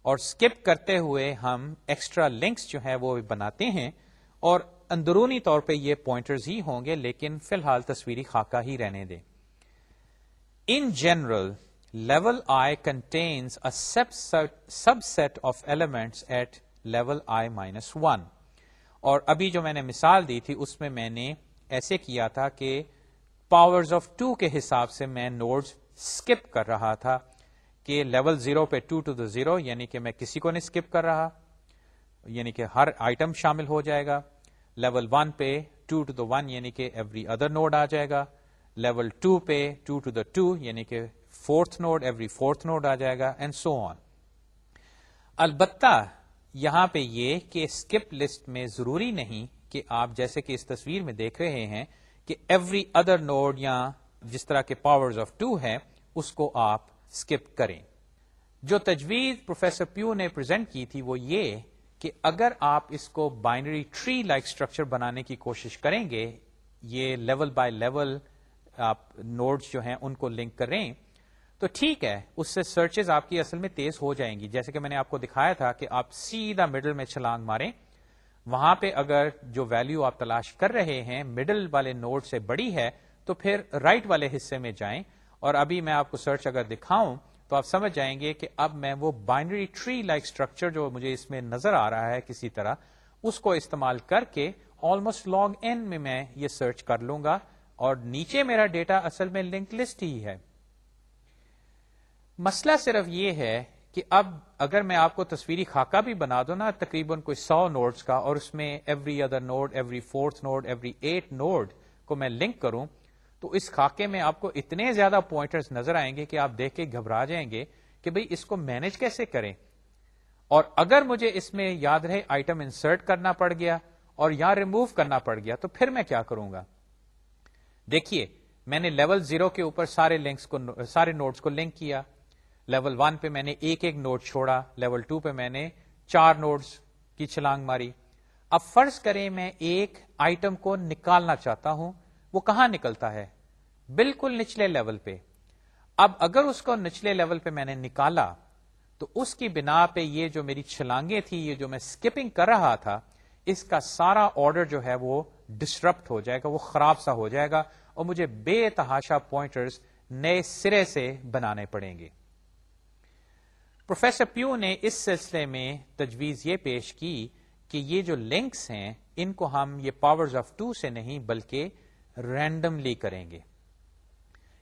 اور اسکپ کرتے ہوئے ہم ایکسٹرا لنکس جو ہے وہ بناتے ہیں اور اندرونی طور پہ یہ پوائنٹرز ہی ہوں گے، لیکن فی الحال تصویری خاکہ ہی رہنے دیں۔ In general level I contains subset of elements at level I minus one اور ابھی جو میں نے مثال دی تھی، اس میں میں نے ایسے کیا تھا کہ پاورز آف ٹو کے حساب سے میں نوڈز اسکپ کر رہا تھا کہ لیول زیرو پہ ٹو ٹو دا زیرو یعنی کہ میں کسی کو نہیں اسکپ کر رہا یعنی کہ ہر آئٹم شامل ہو جائے گا۔ لیول ون پہ ٹو ٹو دا ون یعنی کہ ایوری ادر نوڈ آ جائے گا. لیول ٹو پہ ٹو ٹو دا ٹو یعنی کہ fourth node every fourth node آ جائے گا اینڈ سو آن البتہ یہاں پہ یہ کہ اسکپ لسٹ میں ضروری نہیں کہ آپ جیسے کہ اس تصویر میں دیکھ رہے ہیں کہ ایوری ادر نوڈ یا جس طرح کے پاور آف ٹو ہے اس کو آپ اسکپ کریں۔ جو تجویز پروفیسر پیو نے پرزینٹ کی تھی وہ یہ کہ اگر آپ اس کو بائنری ٹری لائک اسٹرکچر بنانے کی کوشش کریں گے، یہ لیول بائی لیول آپ نوڈز جو ہیں ان کو لنک کریں، تو ٹھیک ہے، اس سے سرچز آپ کی اصل میں تیز ہو جائیں گی۔ جیسے کہ میں نے آپ کو دکھایا تھا کہ آپ سیدھا مڈل میں چھلانگ ماریں، وہاں پہ اگر جو ویلو آپ تلاش کر رہے ہیں مڈل والے نوڈ سے بڑی ہے، تو پھر رائٹ right والے حصے میں جائیں۔ اور ابھی میں آپ کو سرچ اگر دکھاؤں تو آپ سمجھ جائیں گے کہ اب میں وہ بائنری ٹری لائک اسٹرکچر جو مجھے اس میں نظر آ رہا ہے کسی طرح، اس کو استعمال کر کے آلموسٹ لاگ این میں میں یہ سرچ کر لوں گا اور نیچے میرا ڈیٹا اصل میں لنک لسٹ ہی ہے۔ مسئلہ صرف یہ ہے کہ اب اگر میں آپ کو تصویری خاکہ بھی بنا دوں نا، تقریباً کوئی سو نوڈز کا اور اس میں every other node every fourth node every eight node کو میں لنک کروں تو اس خاکے میں آپ کو اتنے زیادہ پوائنٹرز نظر آئیں گے کہ آپ دیکھ کے گھبرا جائیں گے کہ بھئی اس کو مینج کیسے کریں؟ اور اگر مجھے اس میں یاد رہے آئٹم انسرٹ کرنا پڑ گیا اور یا ریموو کرنا پڑ گیا تو پھر میں کیا کروں گا؟ دیکھیے، میں نے لیول زیرو کے اوپر سارے لنکس کو سارے نوٹس کو لنک کیا۔ لیول ون پہ میں نے ایک ایک نوٹ چھوڑا۔ لیول ٹو پہ میں نے چار نوٹس کی چھلانگ ماری۔ اب فرض کریں میں ایک آئٹم کو نکالنا چاہتا ہوں۔ وہ کہاں نکلتا ہے؟ بالکل نچلے لیول پہ۔ اب اگر اس کو نچلے لیول پہ میں نے نکالا، تو اس کی بنا پہ یہ جو میری چھلانگیں تھی یہ جو میں اسکپنگ کر رہا تھا، اس کا سارا آرڈر جو ہے وہ ڈسٹرپٹ ہو جائے گا، وہ خراب سا ہو جائے گا اور مجھے بے تحاشا پوائنٹرز نئے سرے سے بنانے پڑیں گے۔ پروفیسر پیو نے اس سلسلے میں تجویز یہ پیش کی کہ یہ جو لنکس ہیں، ان کو ہم یہ پاورز آف ٹو سے نہیں، بلکہ رینڈملی کریں گے۔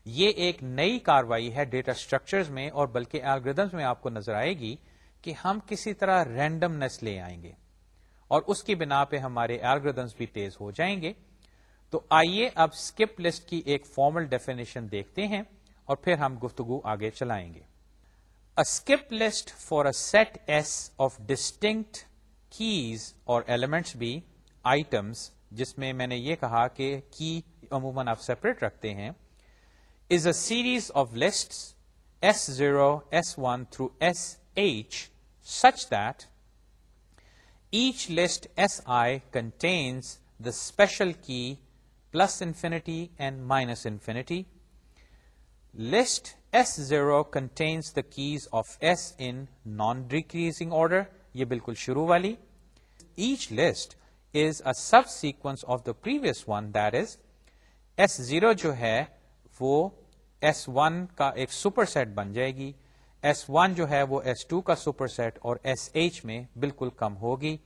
یہ ایک نئی کاروائی ہے ڈیٹا اسٹرکچرز میں اور بلکہ الگریدمس میں آپ کو نظر آئے گی کہ ہم کسی طرح رینڈمنس لے آئیں گے اور اس کی بنا پہ ہمارے الگریدمس بھی تیز ہو جائیں گے۔ تو آئیے اب اسکپ لسٹ کی ایک فارمل ڈیفینیشن دیکھتے ہیں اور پھر ہم گفتگو آگے چلائیں گے۔ Skip list for a set S of distinct keys اور ایلیمنٹس بھی آئٹمس جس میں میں نے یہ کہا کہ کی عموماً آپ سیپریٹ رکھتے ہیں is a series of list S zero S one through S H such that H list S I contains the special key plus infinity and minus infinity list S zero contains the keys of S in non decreasing order یہ بالکل شروع والی. H list is a subsequence of the previous one that is S zero جو ہے، وہ S one کا ایک super set بن جائے گی. ایس ون جو ہے، وہ ایس ٹو کا سپر سیٹ اور ایس ایچ میں بالکل کم ہوگی.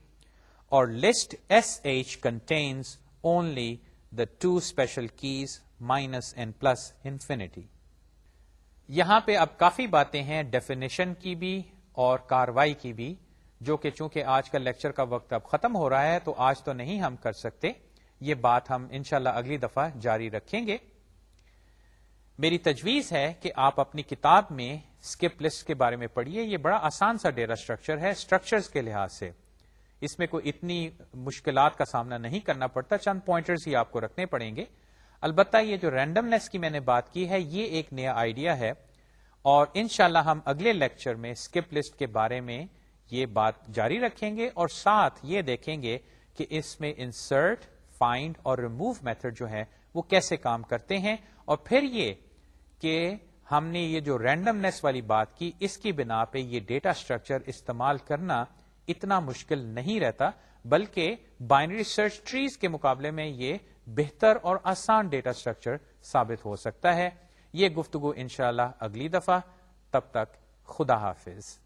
اور list S H contains only the two special keys minus and plus infinity یہاں پہ اب کافی باتیں ہیں ڈیفینیشن کی بھی اور کاروائی کی بھی. جو کہ چونکہ آج کا لیکچر کا وقت اب ختم ہو رہا ہے، تو آج تو نہیں ہم کر سکتے۔ یہ بات ہم انشاءاللہ اگلی دفعہ جاری رکھیں گے۔ میری تجویز ہے کہ آپ اپنی کتاب میں اسکپ لسٹ کے بارے میں پڑھیے۔ یہ بڑا آسان سا ڈیرا اسٹرکچر ہے اسٹرکچرز کے لحاظ سے۔ اس میں کوئی اتنی مشکلات کا سامنا نہیں کرنا پڑتا، چند پوائنٹرز ہی آپ کو رکھنے پڑیں گے۔ البتہ یہ جو رینڈمنیس کی میں نے بات کی ہے، یہ ایک نیا آئیڈیا ہے۔ اور انشاءاللہ ہم اگلے لیکچر میں اسکپ لسٹ کے بارے میں یہ بات جاری رکھیں گے اور ساتھ یہ دیکھیں گے کہ اس میں انسرٹ فائنڈ اور ریموو میتھڈ جو ہے وہ کیسے کام کرتے ہیں اور پھر یہ کہ ہم نے یہ جو رینڈمنیس والی بات کی، اس کی بنا پہ یہ ڈیٹا اسٹرکچر استعمال کرنا اتنا مشکل نہیں رہتا، بلکہ بائنری سرچ ٹریز کے مقابلے میں یہ بہتر اور آسان ڈیٹا اسٹرکچر ثابت ہو سکتا ہے۔ یہ گفتگو انشاءاللہ اگلی دفعہ، تب تک خدا حافظ۔